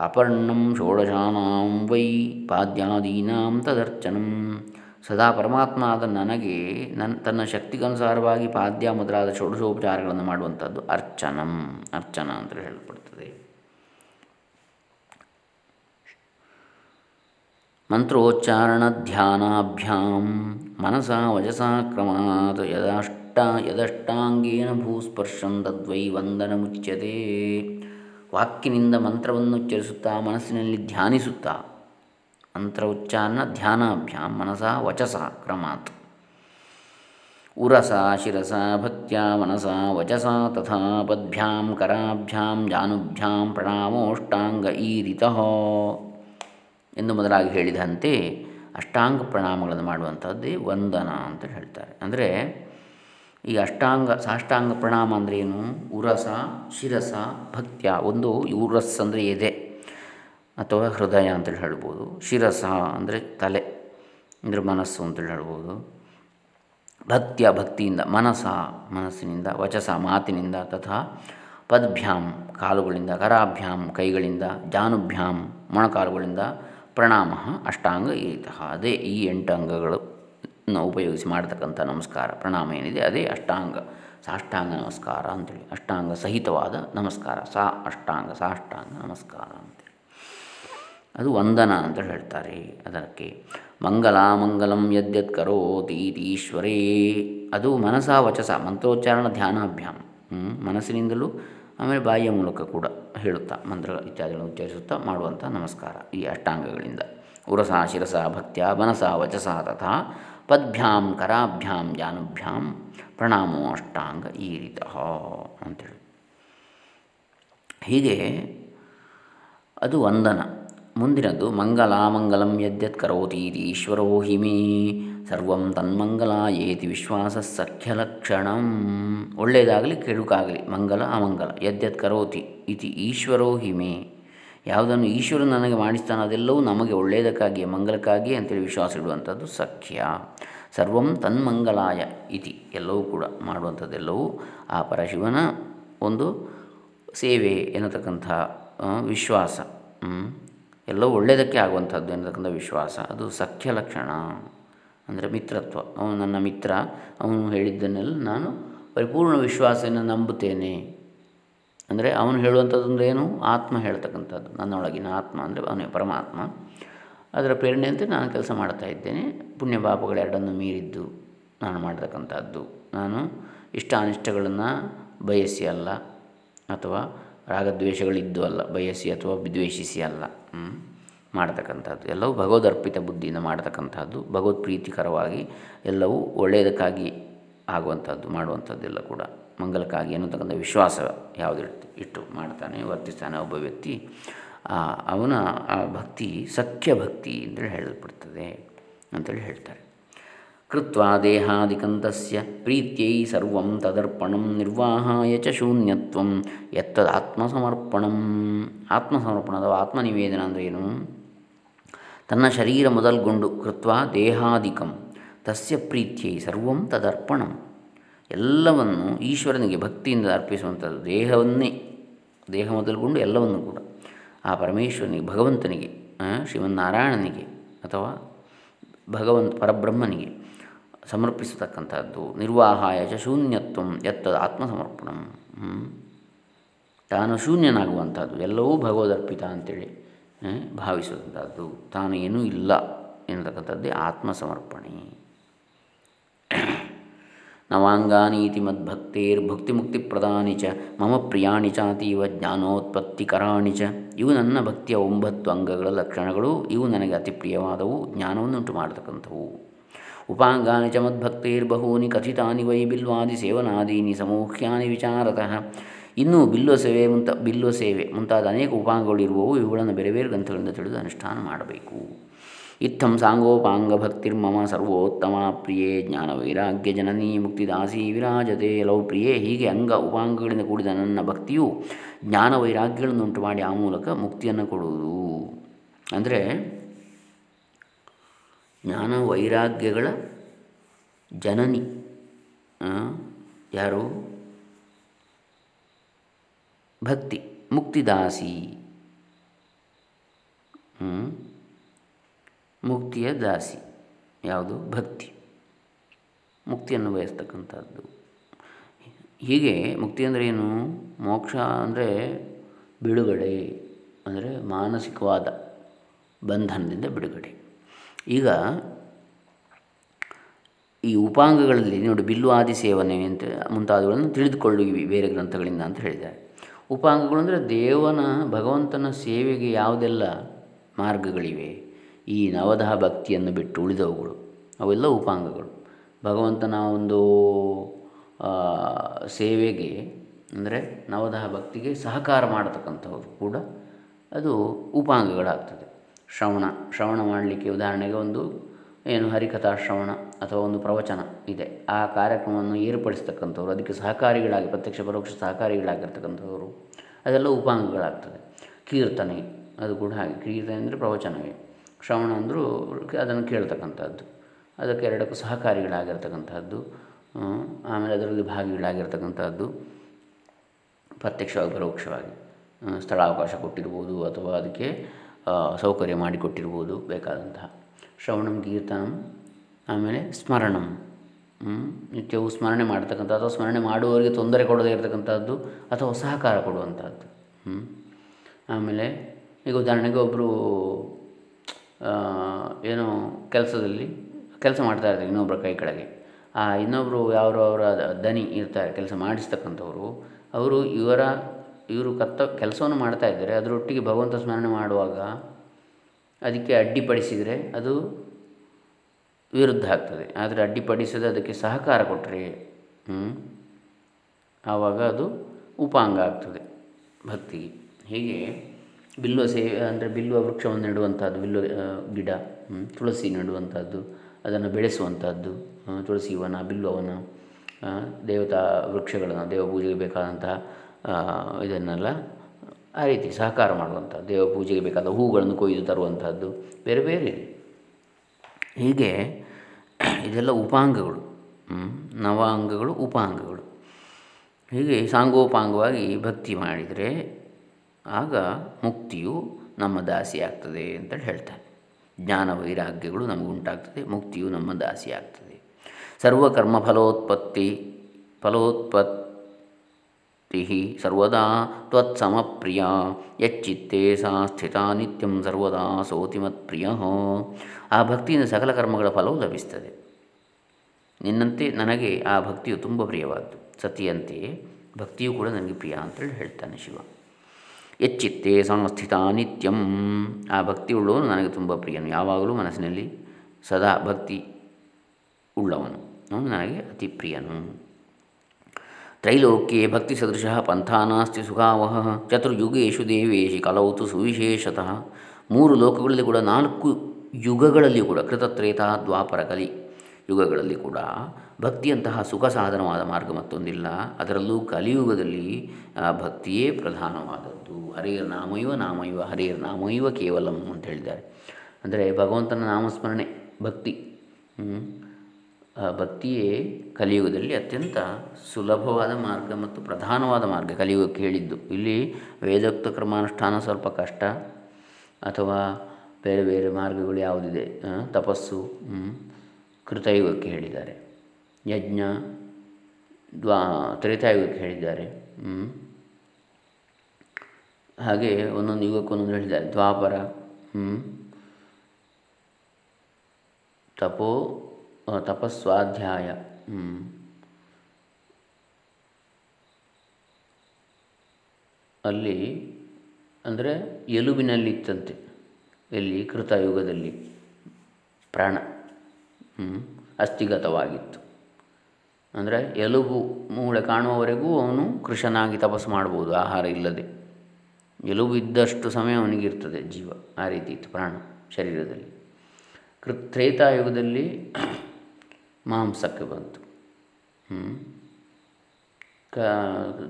ಅಪರ್ಣಂ ಷೋಡಶಾನಾಂ ವೈ ಪಾದ್ಯಾದೀನಾಂ ತದರ್ಚನಂ. ಸದಾ ಪರಮಾತ್ಮ ಆದ ನನಗೆ ನನ್ನ ತನ್ನ ಶಕ್ತಿಗನುಸಾರವಾಗಿ ಪಾದ್ಯ ಮೊದಲಾದ ಷೋಡಶೋಪಚಾರಗಳನ್ನು ಮಾಡುವಂಥದ್ದು ಅರ್ಚನಂ. ಅರ್ಚನ ಅಂತ ಹೇಳಲ್ಪಡ್ತದೆ. ಮಂತ್ರೋಚ್ಚಾರಣ ಧ್ಯಾನಾಭ್ಯಾಂ ಮನಸ ವಜಸ ಕ್ರಮಾತ್ ಯದಷ್ಟ ಯದಷ್ಟಾಂಗೇನ ಭೂಸ್ಪರ್ಶಂ ತದ್ವೈ ವಂದನ ವಾಕ್ಯನಿಂದ ಮಂತ್ರವನ್ನು ಉಚ್ಚರಿಸುತ್ತಾ ಮನಸ್ಸಿನಲ್ಲಿ ಧ್ಯಾನಿಸುತ್ತಾ ಮಂತ್ರ ಉಚ್ಚಾರಣ ಧ್ಯಾನಾಭ್ಯಾಂ ಮನಸ ವಚಸ ಕ್ರಮಾತ್. ಉರಸ ಶಿರಸ ಭಕ್ತ್ಯ ಮನಸ ವಚಸ ತಥಾ ಪದ್ಭ್ಯಾಂ ಕರಾಭ್ಯಾಂ ಜಾನುಭ್ಯಾಂ ಪ್ರಣಾಮೋಷ್ಟಾಂಗ ಈರಿತಃ. ಎಂದು ಮೊದಲಾಗಿ ಹೇಳಿದಂತೆ ಅಷ್ಟಾಂಗ ಪ್ರಣಾಮಗಳನ್ನು ಮಾಡುವಂಥದ್ದೇ ವಂದನ ಅಂತ ಹೇಳ್ತಾರೆ. ಅಂದರೆ ಈ ಅಷ್ಟಾಂಗ, ಸಾಷ್ಟಾಂಗ ಪ್ರಣಾಮ ಅಂದರೆ ಏನು? ಉರಸ, ಶಿರಸ, ಭಕ್ತ್ಯ. ಒಂದು ಉರಸ್ ಅಂದರೆ ಎದೆ ಅಥವಾ ಹೃದಯ ಅಂತೇಳಿ ಹೇಳ್ಬೋದು. ಶಿರಸ ಅಂದರೆ ತಲೆ, ಅಂದರೆ ಮನಸ್ಸು ಅಂತೇಳಿ ಹೇಳ್ಬೋದು. ಭಕ್ತಿಯ, ಭಕ್ತಿಯಿಂದ, ಮನಸ, ಮನಸ್ಸಿನಿಂದ, ವಚಸ, ಮಾತಿನಿಂದ ತಥಾ ಪದ್ಭ್ಯಾಂ, ಕಾಲುಗಳಿಂದ, ಕರಾಭ್ಯಾಂ, ಕೈಗಳಿಂದ, ಜಾನುಭ್ಯಾಂ, ಮೊಣಕಾಲುಗಳಿಂದ ಪ್ರಣಾಮ ಅಷ್ಟಾಂಗ ಈತ ಅದೇ ಈ ಎಂಟು ಅಂಗಗಳು. ಉಪಯೋಗಿಸಿ ಮಾಡತಕ್ಕಂಥ ನಮಸ್ಕಾರ. ಪ್ರಣಾಮ ಏನಿದೆ? ಅದೇ ಅಷ್ಟಾಂಗ. ಸಾಷ್ಟಾಂಗ ನಮಸ್ಕಾರ ಅಂತೇಳಿ. ಅಷ್ಟಾಂಗ ಸಹಿತವಾದ ನಮಸ್ಕಾರ. ಸಾ ಅಷ್ಟಾಂಗ, ಸಾಷ್ಟಾಂಗ ನಮಸ್ಕಾರ ಅಂತೇಳಿ. ಅದು ವಂದನ ಅಂತ ಹೇಳ್ತಾರೆ. ಅದಕ್ಕೆ ಮಂಗಲ ಮಂಗಲಂ ಯದ್ಯತ್ ಕರೋತಿ ಈಶ್ವರೇ. ಅದು ಮನಸ ವಚಸ, ಮಂತ್ರೋಚ್ಚಾರಣ ಧ್ಯಾನಾಭ್ಯಾಮ್. ಮನಸ್ಸಿನಿಂದಲೂ ಆಮೇಲೆ ಬಾಯಿಯ ಮೂಲಕ ಕೂಡ ಹೇಳುತ್ತಾ, ಮಂತ್ರ ಇತ್ಯಾದಿಗಳನ್ನು ಉಚ್ಚರಿಸುತ್ತಾ ಮಾಡುವಂಥ ನಮಸ್ಕಾರ ಈ ಅಷ್ಟಾಂಗಗಳಿಂದ. ಉರಸ ಶಿರಸ ಭಕ್ತ್ಯ ಮನಸ ವಚಸ ತಥಾ ಪದ್ಭ್ಯಾಂ ಕರಾಭ್ಯಾಂ ಜಾನುಭ್ಯಾಂ ಪ್ರಣಾಮೋ ಅಷ್ಟಾಂಗ ಈ ರೀತ ಅಂತೇಳಿ. ಹೀಗೆ ಅದು ವಂದನ. ಮುಂದಿನದು, ಮಂಗಲಾಮಂಗಲಂ ಯದ್ಯತ್ ಕರೋತೀತಿ ಈಶ್ವರೋ ಹಿಮಿ, ಸರ್ವಂ ಏತಿ ವಿಶ್ವಾಸ ಸಖ್ಯಲಕ್ಷಣಂ. ಒಳ್ಳೆಯದಾಗಲಿ, ಕೆಡುಕಾಗಲಿ, ಮಂಗಲ ಅಮಂಗಲ, ಯದ್ಯತ್ ಕರೋತಿ ಇತಿ ಈಶ್ವರೋ ಹಿಮೆ. ಯಾವುದನ್ನು ಈಶ್ವರ ನನಗೆ ಮಾಡಿಸ್ತಾನೋ ಅದೆಲ್ಲವೂ ನಮಗೆ ಒಳ್ಳೆಯದಕ್ಕಾಗಿಯೇ, ಮಂಗಲಕ್ಕಾಗಿಯೇ ಅಂತೇಳಿ ವಿಶ್ವಾಸ ಇಡುವಂಥದ್ದು ಸಖ್ಯ. ಸರ್ವಂ ತನ್ಮಂಗಲಾಯ ಇತಿ ಎಲ್ಲವೂ ಕೂಡ ಮಾಡುವಂಥದ್ದೆಲ್ಲವೂ ಆ ಪರಶಿವನ ಒಂದು ಸೇವೆ ಎನ್ನತಕ್ಕಂಥ ವಿಶ್ವಾಸ. ಎಲ್ಲವೂ ಒಳ್ಳೆಯದಕ್ಕೆ ಆಗುವಂಥದ್ದು ಎನ್ನತಕ್ಕಂಥ ವಿಶ್ವಾಸ. ಅದು ಸಖ್ಯ ಲಕ್ಷಣ. ಅಂದರೆ ಮಿತ್ರತ್ವ. ಅವನು ನನ್ನ ಮಿತ್ರ. ಅವನು ಹೇಳಿದ್ದನ್ನೆಲ್ಲ ನಾನು ಪರಿಪೂರ್ಣ ವಿಶ್ವಾಸದಿಂದ ನಂಬುತ್ತೇನೆ. ಅಂದರೆ ಅವನು ಹೇಳುವಂಥದ್ದು ಏನು? ಆತ್ಮ ಹೇಳ್ತಕ್ಕಂಥದ್ದು. ನನ್ನೊಳಗಿನ ಆತ್ಮ ಅಂದರೆ ಅವನೇ ಪರಮಾತ್ಮ. ಅದರ ಪ್ರೇರಣೆಯಂತೆ ನಾನು ಕೆಲಸ ಮಾಡ್ತಾ ಇದ್ದೇನೆ. ಪುಣ್ಯ ಪಾಪಗಳೆರಡನ್ನು ಮೀರಿದ್ದು ನಾನು ಮಾಡತಕ್ಕಂಥದ್ದು. ನಾನು ಇಷ್ಟ ಅನಿಷ್ಟಗಳನ್ನು ಬಯಸಿ ಅಲ್ಲ, ಅಥವಾ ರಾಗದ್ವೇಷಗಳಿದ್ದು ಅಲ್ಲ, ಬಯಸಿ ಅಥವಾ ವಿದ್ವೇಷಿಸಿ ಅಲ್ಲ ಮಾಡತಕ್ಕಂಥದ್ದು. ಎಲ್ಲವೂ ಭಗವದರ್ಪಿತ ಬುದ್ಧಿಯಿಂದ ಮಾಡತಕ್ಕಂಥದ್ದು. ಭಗವತ್ ಪ್ರೀತಿಕರವಾಗಿ ಎಲ್ಲವೂ ಒಳ್ಳೆಯದಕ್ಕಾಗಿ ಆಗುವಂಥದ್ದು, ಮಾಡುವಂಥದ್ದೆಲ್ಲ ಕೂಡ ಮಂಗಲಕ್ಕಾಗಿ ಅನ್ನತಕ್ಕಂಥ ವಿಶ್ವಾಸ ಯಾವುದು ಇಟ್ಟು ಮಾಡ್ತಾನೆ, ವರ್ತಿಸ್ತಾನೆ ಒಬ್ಬ ವ್ಯಕ್ತಿ. ಅವನ ಆ ಭಕ್ತಿ ಸಖ್ಯ ಭಕ್ತಿ ಅಂತೇಳಿ ಹೇಳಲ್ಪಡ್ತದೆ ಅಂತೇಳಿ ಹೇಳ್ತಾರೆ. ಕೃತ್ವ ದೇಹಾದಿಕಂತಸ್ಯ ಪ್ರೀತ್ಯೈ ಸರ್ವಂ ತದರ್ಪಣಂ ನಿರ್ವಾಹಾಯ ಚ ಶೂನ್ಯತ್ವಂ ಎತ್ತದ ಆತ್ಮಸಮರ್ಪಣಂ ಆತ್ಮಸಮರ್ಪಣ ಅಥವಾ ಆತ್ಮನಿವೇದನ ಅಂದರೆ ಏನು? ತನ್ನ ಶರೀರ ಮೊದಲ್ಗೊಂಡು ಕೃತ್ವ ದೇಹಾದಿಕಂ. ತಸ್ಯ ಪ್ರೀತ್ಯೈ ಸರ್ವಂ ತದರ್ಪಣಂ. ಎಲ್ಲವನ್ನು ಈಶ್ವರನಿಗೆ ಭಕ್ತಿಯಿಂದ ಅರ್ಪಿಸುವಂಥದ್ದು ದೇಹವನ್ನೇ, ದೇಹ ಮೊದಲುಗೊಂಡು ಎಲ್ಲವನ್ನು ಕೂಡ. ಆ ಪರಮೇಶ್ವರನಿಗೆ, ಭಗವಂತನಿಗೆ ಶ್ರೀಮನ್ನಾರಾಯಣನಿಗೆ ಅಥವಾ ಭಗವಂತ ಪರಬ್ರಹ್ಮನಿಗೆ ಸಮರ್ಪಿಸತಕ್ಕಂಥದ್ದು. ನಿರ್ವಾಹಾಯ ಚ ಶೂನ್ಯತ್ವ ಎತ್ತದ ಆತ್ಮಸಮರ್ಪಣ. ತಾನು ಶೂನ್ಯನಾಗುವಂಥದ್ದು, ಎಲ್ಲವೂ ಭಗವದರ್ಪಿತ ಅಂತೇಳಿ ಭಾವಿಸುವಂಥದ್ದು. ತಾನು ಏನೂ ಇಲ್ಲ ಎನ್ನತಕ್ಕಂಥದ್ದೇ ಆತ್ಮಸಮರ್ಪಣೆ. ನವಾಂಗಾನೀತಿ ಪ್ರದಾನಿ ಚ, ಮಮ ಪ್ರಿಯಾಣಿ ಚಾತೀವ ಜ್ಞಾನೋತ್ಪತ್ತಿಕರಾಣಿ ಚ. ಇವು ನನ್ನ ಭಕ್ತಿಯ ಒಂಬತ್ತು ಅಂಗಗಳ ಲಕ್ಷಣಗಳು. ಇವು ನನಗೆ ಅತಿ ಪ್ರಿಯವಾದವು, ಜ್ಞಾನವನ್ನುಂಟು ಮಾಡತಕ್ಕಂಥವು. ಉಪಾಂಗಾನಿ ಚ ಮದ್ಭಕ್ತೈರ್ಬಹೂನಿ ಕಥಿತಾನಿ ವೈ ಬಿಲ್ವಾದಿ ಸೇವನಾದೀನಿ ಸಮೂಹ್ಯಾನಿ ವಿಚಾರತಃ. ಇನ್ನೂ ಬಿಲ್ವ ಸೇವೆ ಮುಂತ, ಬಿಲ್ವ ಸೇವೆ ಮುಂತಾದ ಅನೇಕ ಉಪಾಂಗಗಳು ಇವುಗಳನ್ನು ಬೇರೆ ಬೇರೆ ಗ್ರಂಥಗಳಿಂದ ತಿಳಿದು ಅನುಷ್ಠಾನ ಮಾಡಬೇಕು. ಇತ್ತಂ ಸಾಂಗೋಪಾಂಗ ಭಕ್ತಿರ್ಮಮ ಸರ್ವೋತ್ತಮ. ಪ್ರಿಯೇ ಜ್ಞಾನ ವೈರಾಗ್ಯ ಜನನೀ ಮುಕ್ತಿದಾಸಿ ವಿರಾಜತೆ. ಲವ್ ಪ್ರಿಯೇ ಹೀಗೆ ಅಂಗ ಉಪಾಂಗಗಳಿಂದ ಕೂಡಿದ ನನ್ನ ಭಕ್ತಿಯು ಜ್ಞಾನ ವೈರಾಗ್ಯಗಳನ್ನು ಉಂಟು ಮಾಡಿ ಆ ಮೂಲಕ ಮುಕ್ತಿಯನ್ನು ಕೊಡುವುದು. ಅಂದರೆ ಜ್ಞಾನ ವೈರಾಗ್ಯಗಳ ಜನನಿ ಯಾರು? ಭಕ್ತಿ, ಮುಕ್ತಿದಾಸಿ. ಮುಕ್ತಿಯ ದಾಸಿ. ಯಾವುದು? ಭಕ್ತಿ. ಮುಕ್ತಿಯನ್ನು ಬಯಸ್ತಕ್ಕಂಥದ್ದು. ಹೀಗೆ ಮುಕ್ತಿ ಅಂದರೆ ಏನು? ಮೋಕ್ಷ ಅಂದರೆ ಬಿಡುಗಡೆ, ಅಂದರೆ ಮಾನಸಿಕವಾದ ಬಂಧನದಿಂದ ಬಿಡುಗಡೆ. ಈಗ ಈ ಉಪಾಂಗಗಳಲ್ಲಿ ನೋಡಿ, ಬಿಲ್ಲು ಆದಿ ಸೇವನೆ ಅಂತ ಮುಂತಾದವುಗಳನ್ನು ತಿಳಿದುಕೊಳ್ಳುವಿ ಬೇರೆ ಗ್ರಂಥಗಳಿಂದ ಅಂತ ಹೇಳಿದ್ದಾರೆ. ಉಪಾಂಗಗಳು ಅಂದರೆ ದೇವನ, ಭಗವಂತನ ಸೇವೆಗೆ ಯಾವುದೆಲ್ಲ ಮಾರ್ಗಗಳಿವೆ? ಈ ನವದಹ ಭಕ್ತಿಯನ್ನು ಬಿಟ್ಟು ಉಳಿದವುಗಳು. ಅವೆಲ್ಲ ಉಪಾಂಗಗಳು. ಭಗವಂತನ ಒಂದು ಸೇವೆಗೆ, ಅಂದರೆ ನವದಹ ಭಕ್ತಿಗೆ ಸಹಕಾರ ಮಾಡತಕ್ಕಂಥವ್ರು ಕೂಡ ಅದು ಉಪಾಂಗಗಳಾಗ್ತದೆ. ಶ್ರವಣ ಶ್ರವಣ ಮಾಡಲಿಕ್ಕೆ ಉದಾಹರಣೆಗೆ ಒಂದು, ಏನು ಹರಿಕಥಾ ಶ್ರವಣ ಅಥವಾ ಒಂದು ಪ್ರವಚನ ಇದೆ. ಆ ಕಾರ್ಯಕ್ರಮವನ್ನು ಏರ್ಪಡಿಸ್ತಕ್ಕಂಥವ್ರು, ಅದಕ್ಕೆ ಸಹಕಾರಿಗಳಾಗಿ, ಪ್ರತ್ಯಕ್ಷ ಪರೋಕ್ಷ ಸಹಕಾರಿಗಳಾಗಿರ್ತಕ್ಕಂಥವ್ರು, ಅದೆಲ್ಲ ಉಪಾಂಗಗಳಾಗ್ತದೆ. ಕೀರ್ತನೆ, ಅದು ಕೂಡ ಹಾಗೆ. ಕೀರ್ತನೆ ಅಂದರೆ ಪ್ರವಚನವೇ. ಶ್ರವಣ ಅಂದರೂ ಅದನ್ನು ಕೇಳ್ತಕ್ಕಂಥದ್ದು. ಅದಕ್ಕೆ ಎರಡಕ್ಕೂ ಸಹಕಾರಿಗಳಾಗಿರ್ತಕ್ಕಂಥದ್ದು. ಆಮೇಲೆ ಅದರಲ್ಲಿ ಭಾಗಿಗಳಾಗಿರ್ತಕ್ಕಂಥದ್ದು. ಪ್ರತ್ಯಕ್ಷವಾಗಿ, ಪರೋಕ್ಷವಾಗಿ. ಸ್ಥಳಾವಕಾಶ ಕೊಟ್ಟಿರ್ಬೋದು ಅಥವಾ ಅದಕ್ಕೆ ಸೌಕರ್ಯ ಮಾಡಿಕೊಟ್ಟಿರ್ಬೋದು ಬೇಕಾದಂತಹ. ಶ್ರವಣಂ, ಕೀರ್ತನಂ, ಆಮೇಲೆ ಸ್ಮರಣಂ. ನಿತ್ಯವು ಸ್ಮರಣೆ ಮಾಡ್ತಕ್ಕಂಥ ಅಥವಾ ಸ್ಮರಣೆ ಮಾಡುವವರಿಗೆ ತೊಂದರೆ ಕೊಡದೇ ಇರತಕ್ಕಂಥದ್ದು ಅಥವಾ ಸಹಕಾರ ಕೊಡುವಂಥದ್ದು. ಆಮೇಲೆ ಈಗ ಉದಾಹರಣೆಗೆ ಒಬ್ಬರು ಏನೋ ಕೆಲಸದಲ್ಲಿ ಕೆಲಸ ಮಾಡ್ತಾ ಇರ್ತಾರೆ ಇನ್ನೊಬ್ಬರ ಕೈ ಕೆಳಗೆ. ಆ ಇನ್ನೊಬ್ಬರು ಯಾರು ಅವರ ದನಿ ಇರ್ತಾರೆ, ಕೆಲಸ ಮಾಡಿಸ್ತಕ್ಕಂಥವ್ರು, ಅವರು ಇವರ, ಇವರು ಕತ್ತ ಕೆಲಸವನ್ನು ಮಾಡ್ತಾ ಇದ್ದಾರೆ, ಅದರೊಟ್ಟಿಗೆ ಭಗವಂತ ಸ್ಮರಣೆ ಮಾಡುವಾಗ ಅದಕ್ಕೆ ಅಡ್ಡಿಪಡಿಸಿದರೆ ಅದು ವಿರುದ್ಧ ಆಗ್ತದೆ. ಆದರೆ ಅಡ್ಡಿಪಡಿಸದೆ ಅದಕ್ಕೆ ಸಹಕಾರ ಕೊಟ್ಟರೆ ಆವಾಗ ಅದು ಉಪಾಂಗ ಆಗ್ತದೆ ಭಕ್ತಿಗೆ. ಹೀಗೆ ಬಿಲ್ವ ಸೇ, ಅಂದರೆ ಬಿಲ್ವ ವೃಕ್ಷವನ್ನು ನೆಡುವಂಥದ್ದು ಬಿಲ್ವ ಗಿಡ ತುಳಸಿ ನೆಡುವಂಥದ್ದು ಅದನ್ನು ಬೆಳೆಸುವಂಥದ್ದು ತುಳಸಿ ವನ ಬಿಲ್ವವನ ದೇವತಾ ವೃಕ್ಷಗಳನ್ನು ದೇವ ಪೂಜೆಗೆ ಬೇಕಾದಂತಹ ಇದನ್ನೆಲ್ಲ ಆ ರೀತಿ ಸಹಕಾರ ಮಾಡುವಂಥದ್ದು ದೇವ ಪೂಜೆಗೆ ಬೇಕಾದ ಹೂಗಳನ್ನು ಕೊಯ್ದು ತರುವಂಥದ್ದು ಬೇರೆ ಬೇರೆ. ಹೀಗೆ ಇದೆಲ್ಲ ಉಪಾಂಗಗಳು ನವಾಂಗಗಳು, ಉಪಾಂಗಗಳು. ಹೀಗೆ ಸಾಂಗೋಪಾಂಗವಾಗಿ ಭಕ್ತಿ ಮಾಡಿದರೆ ಆಗ ಮುಕ್ತಿಯು ನಮ್ಮ ದಾಸಿಯಾಗ್ತದೆ ಅಂತೇಳಿ ಹೇಳ್ತಾನೆ. ಜ್ಞಾನ ವೈರಾಗ್ಯಗಳು ನಮಗುಂಟಾಗ್ತದೆ ಮುಕ್ತಿಯು ನಮ್ಮ ದಾಸಿಯಾಗ್ತದೆ ಸರ್ವಕರ್ಮ ಫಲೋತ್ಪತ್ತಿ ಫಲೋತ್ಪತ್ತಿ ಸರ್ವದಾ ತ್ವತ್ಸಮಪ್ರಿಯ ಯಚ್ಚಿತ್ತೇ ಸಾ ಸ್ಥಿತ ನಿತ್ಯಂ ಸರ್ವದಾ ಸೋತಿಮತ್ಪ್ರಿಯ ಆ ಭಕ್ತಿಯಿಂದ ಸಕಲ ಕರ್ಮಗಳ ಫಲವು ಲಭಿಸ್ತದೆ. ನಿನ್ನಂತೆ ನನಗೆ ಆ ಭಕ್ತಿಯು ತುಂಬ ಪ್ರಿಯವಾದ್ದು. ಸತಿಯಂತೆಯೇ ಭಕ್ತಿಯು ಕೂಡ ನನಗೆ ಪ್ರಿಯ ಅಂತೇಳಿ ಹೇಳ್ತಾನೆ ಶಿವ. ಎಚ್ಚಿತ್ತೆ ಸಂಸ್ಥಿತ ನಿತ್ಯಂ. ಆ ಭಕ್ತಿ ಉಳ್ಳವನು ನನಗೆ ತುಂಬ ಪ್ರಿಯನು. ಯಾವಾಗಲೂ ಮನಸ್ಸಿನಲ್ಲಿ ಸದಾ ಭಕ್ತಿ ಉಳ್ಳವನು. ಅವನು ನನಗೆ ಅತಿ ಪ್ರಿಯನು. ತ್ರೈಲೋಕ್ಯೆ ಭಕ್ತಿ ಸದೃಶ ಪಂಥಾನಾಸ್ತಿ ಸುಖಾವಹ. ಚತುರ್ಯುಗೇಶು ದೇವೇಶಿ ಕಲೌತು ಸುವಿಶೇಷತಃ. ಮೂರು ಲೋಕಗಳಲ್ಲಿ ಕೂಡ, ನಾಲ್ಕು ಯುಗಗಳಲ್ಲಿ ಕೂಡ, ಕೃತತ್ರೇತ ದ್ವಾಪರ ಕಲಿ ಯುಗಗಳಲ್ಲಿ ಕೂಡ ಭಕ್ತಿಯಂತಹ ಸುಖ ಸಾಧನವಾದ ಮಾರ್ಗ ಮತ್ತೊಂದಿಲ್ಲ. ಅದರಲ್ಲೂ ಕಲಿಯುಗದಲ್ಲಿ ಭಕ್ತಿಯೇ ಪ್ರಧಾನವಾದದ್ದು. ಹರಿಯರ್ ನಾಮೈವ ನಾಮೈವ ಹರಿಯರ್ ನಾಮೈವ ಕೇವಲಂ ಅಂತ ಹೇಳಿದ್ದಾರೆ. ಅಂದರೆ ಭಗವಂತನ ನಾಮಸ್ಮರಣೆ, ಭಕ್ತಿ ಭಕ್ತಿಯೇ ಕಲಿಯುಗದಲ್ಲಿ ಅತ್ಯಂತ ಸುಲಭವಾದ ಮಾರ್ಗ ಮತ್ತು ಪ್ರಧಾನವಾದ ಮಾರ್ಗ ಕಲಿಯುಗಕ್ಕೆ ಹೇಳಿದ್ದು ಇಲ್ಲಿ ವೇದೋಕ್ತ ಕ್ರಮಾನುಷ್ಠಾನ ಸ್ವಲ್ಪ ಕಷ್ಟ, ಅಥವಾ ಬೇರೆ ಬೇರೆ ಮಾರ್ಗಗಳು ಯಾವುದಿದೆ? ತಪಸ್ಸು ಕೃತಯುಗಕ್ಕೆ ಹೇಳಿದ್ದಾರೆ. ಯಜ್ಞ, ದ್ವಾ, ತ್ರೇತಾಯುಗಕ್ಕೆ ಹೇಳಿದ್ದಾರೆ. ಹಾಗೆ ಒಂದೊಂದು ಯುಗಕ್ಕೊಂದೊಂದು ಹೇಳಿದ್ದಾರೆ. ದ್ವಾಪರ ತಪೋ ತಪಸ್ವಾಧ್ಯಾಯ ಅಲ್ಲಿ ಅಂದರೆ ಎಲುಬಿನಲ್ಲಿತ್ತಂತೆ. ಎಲ್ಲಿ? ಕೃತ ಯುಗದಲ್ಲಿ ಪ್ರಾಣ ಅಸ್ಥಿಗತವಾಗಿತ್ತು. ಅಂದರೆ ಎಲುಬು ಮೂಳೆ ಕಾಣುವವರೆಗೂ ಅವನು ಕೃಷನಾಗಿ ತಪಸ್ಸು ಮಾಡ್ಬೋದು. ಆಹಾರ ಇಲ್ಲದೆ. ಎಲುಬು ಇದ್ದಷ್ಟು ಸಮಯ ಅವನಿಗಿರ್ತದೆ ಜೀವ ಆ ರೀತಿ ಇತ್ತು ಪ್ರಾಣ ಶರೀರದಲ್ಲಿ. ಕೃತ್ರೇತಾಯುಗದಲ್ಲಿ ಮಾಂಸಕ್ಕೆ ಬಂತು. ಕ,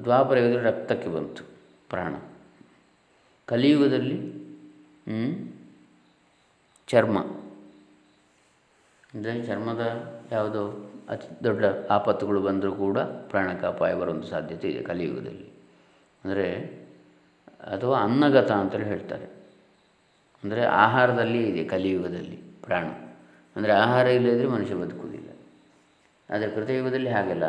ದ್ವಾಪರ ಯುಗದಲ್ಲಿ ರಕ್ತಕ್ಕೆ ಬಂತು ಪ್ರಾಣ. ಕಲಿಯುಗದಲ್ಲಿ ಚರ್ಮ. ಅಂದರೆ ಚರ್ಮದ ಯಾವುದೋ ಅತಿ ದೊಡ್ಡ ಆಪತ್ತುಗಳು ಬಂದರೂ ಕೂಡ ಪ್ರಾಣಕ್ಕೆ ಅಪಾಯ ಬರುವಂಥ ಸಾಧ್ಯತೆ ಇದೆ ಕಲಿಯುಗದಲ್ಲಿ. ಅಂದರೆ ಅಥವಾ ಅನ್ನಗತ ಅಂತೇಳಿ ಹೇಳ್ತಾರೆ. ಅಂದರೆ ಆಹಾರದಲ್ಲಿ ಇದೆ, ಕಲಿಯುಗದಲ್ಲಿ, ಪ್ರಾಣ. ಅಂದರೆ ಆಹಾರ ಇಲ್ಲದಿದ್ದರೆ ಮನುಷ್ಯ ಬದುಕುವುದಿಲ್ಲ. ಆದರೆ ಕೃತಯುಗದಲ್ಲಿ ಹಾಗೆಲ್ಲ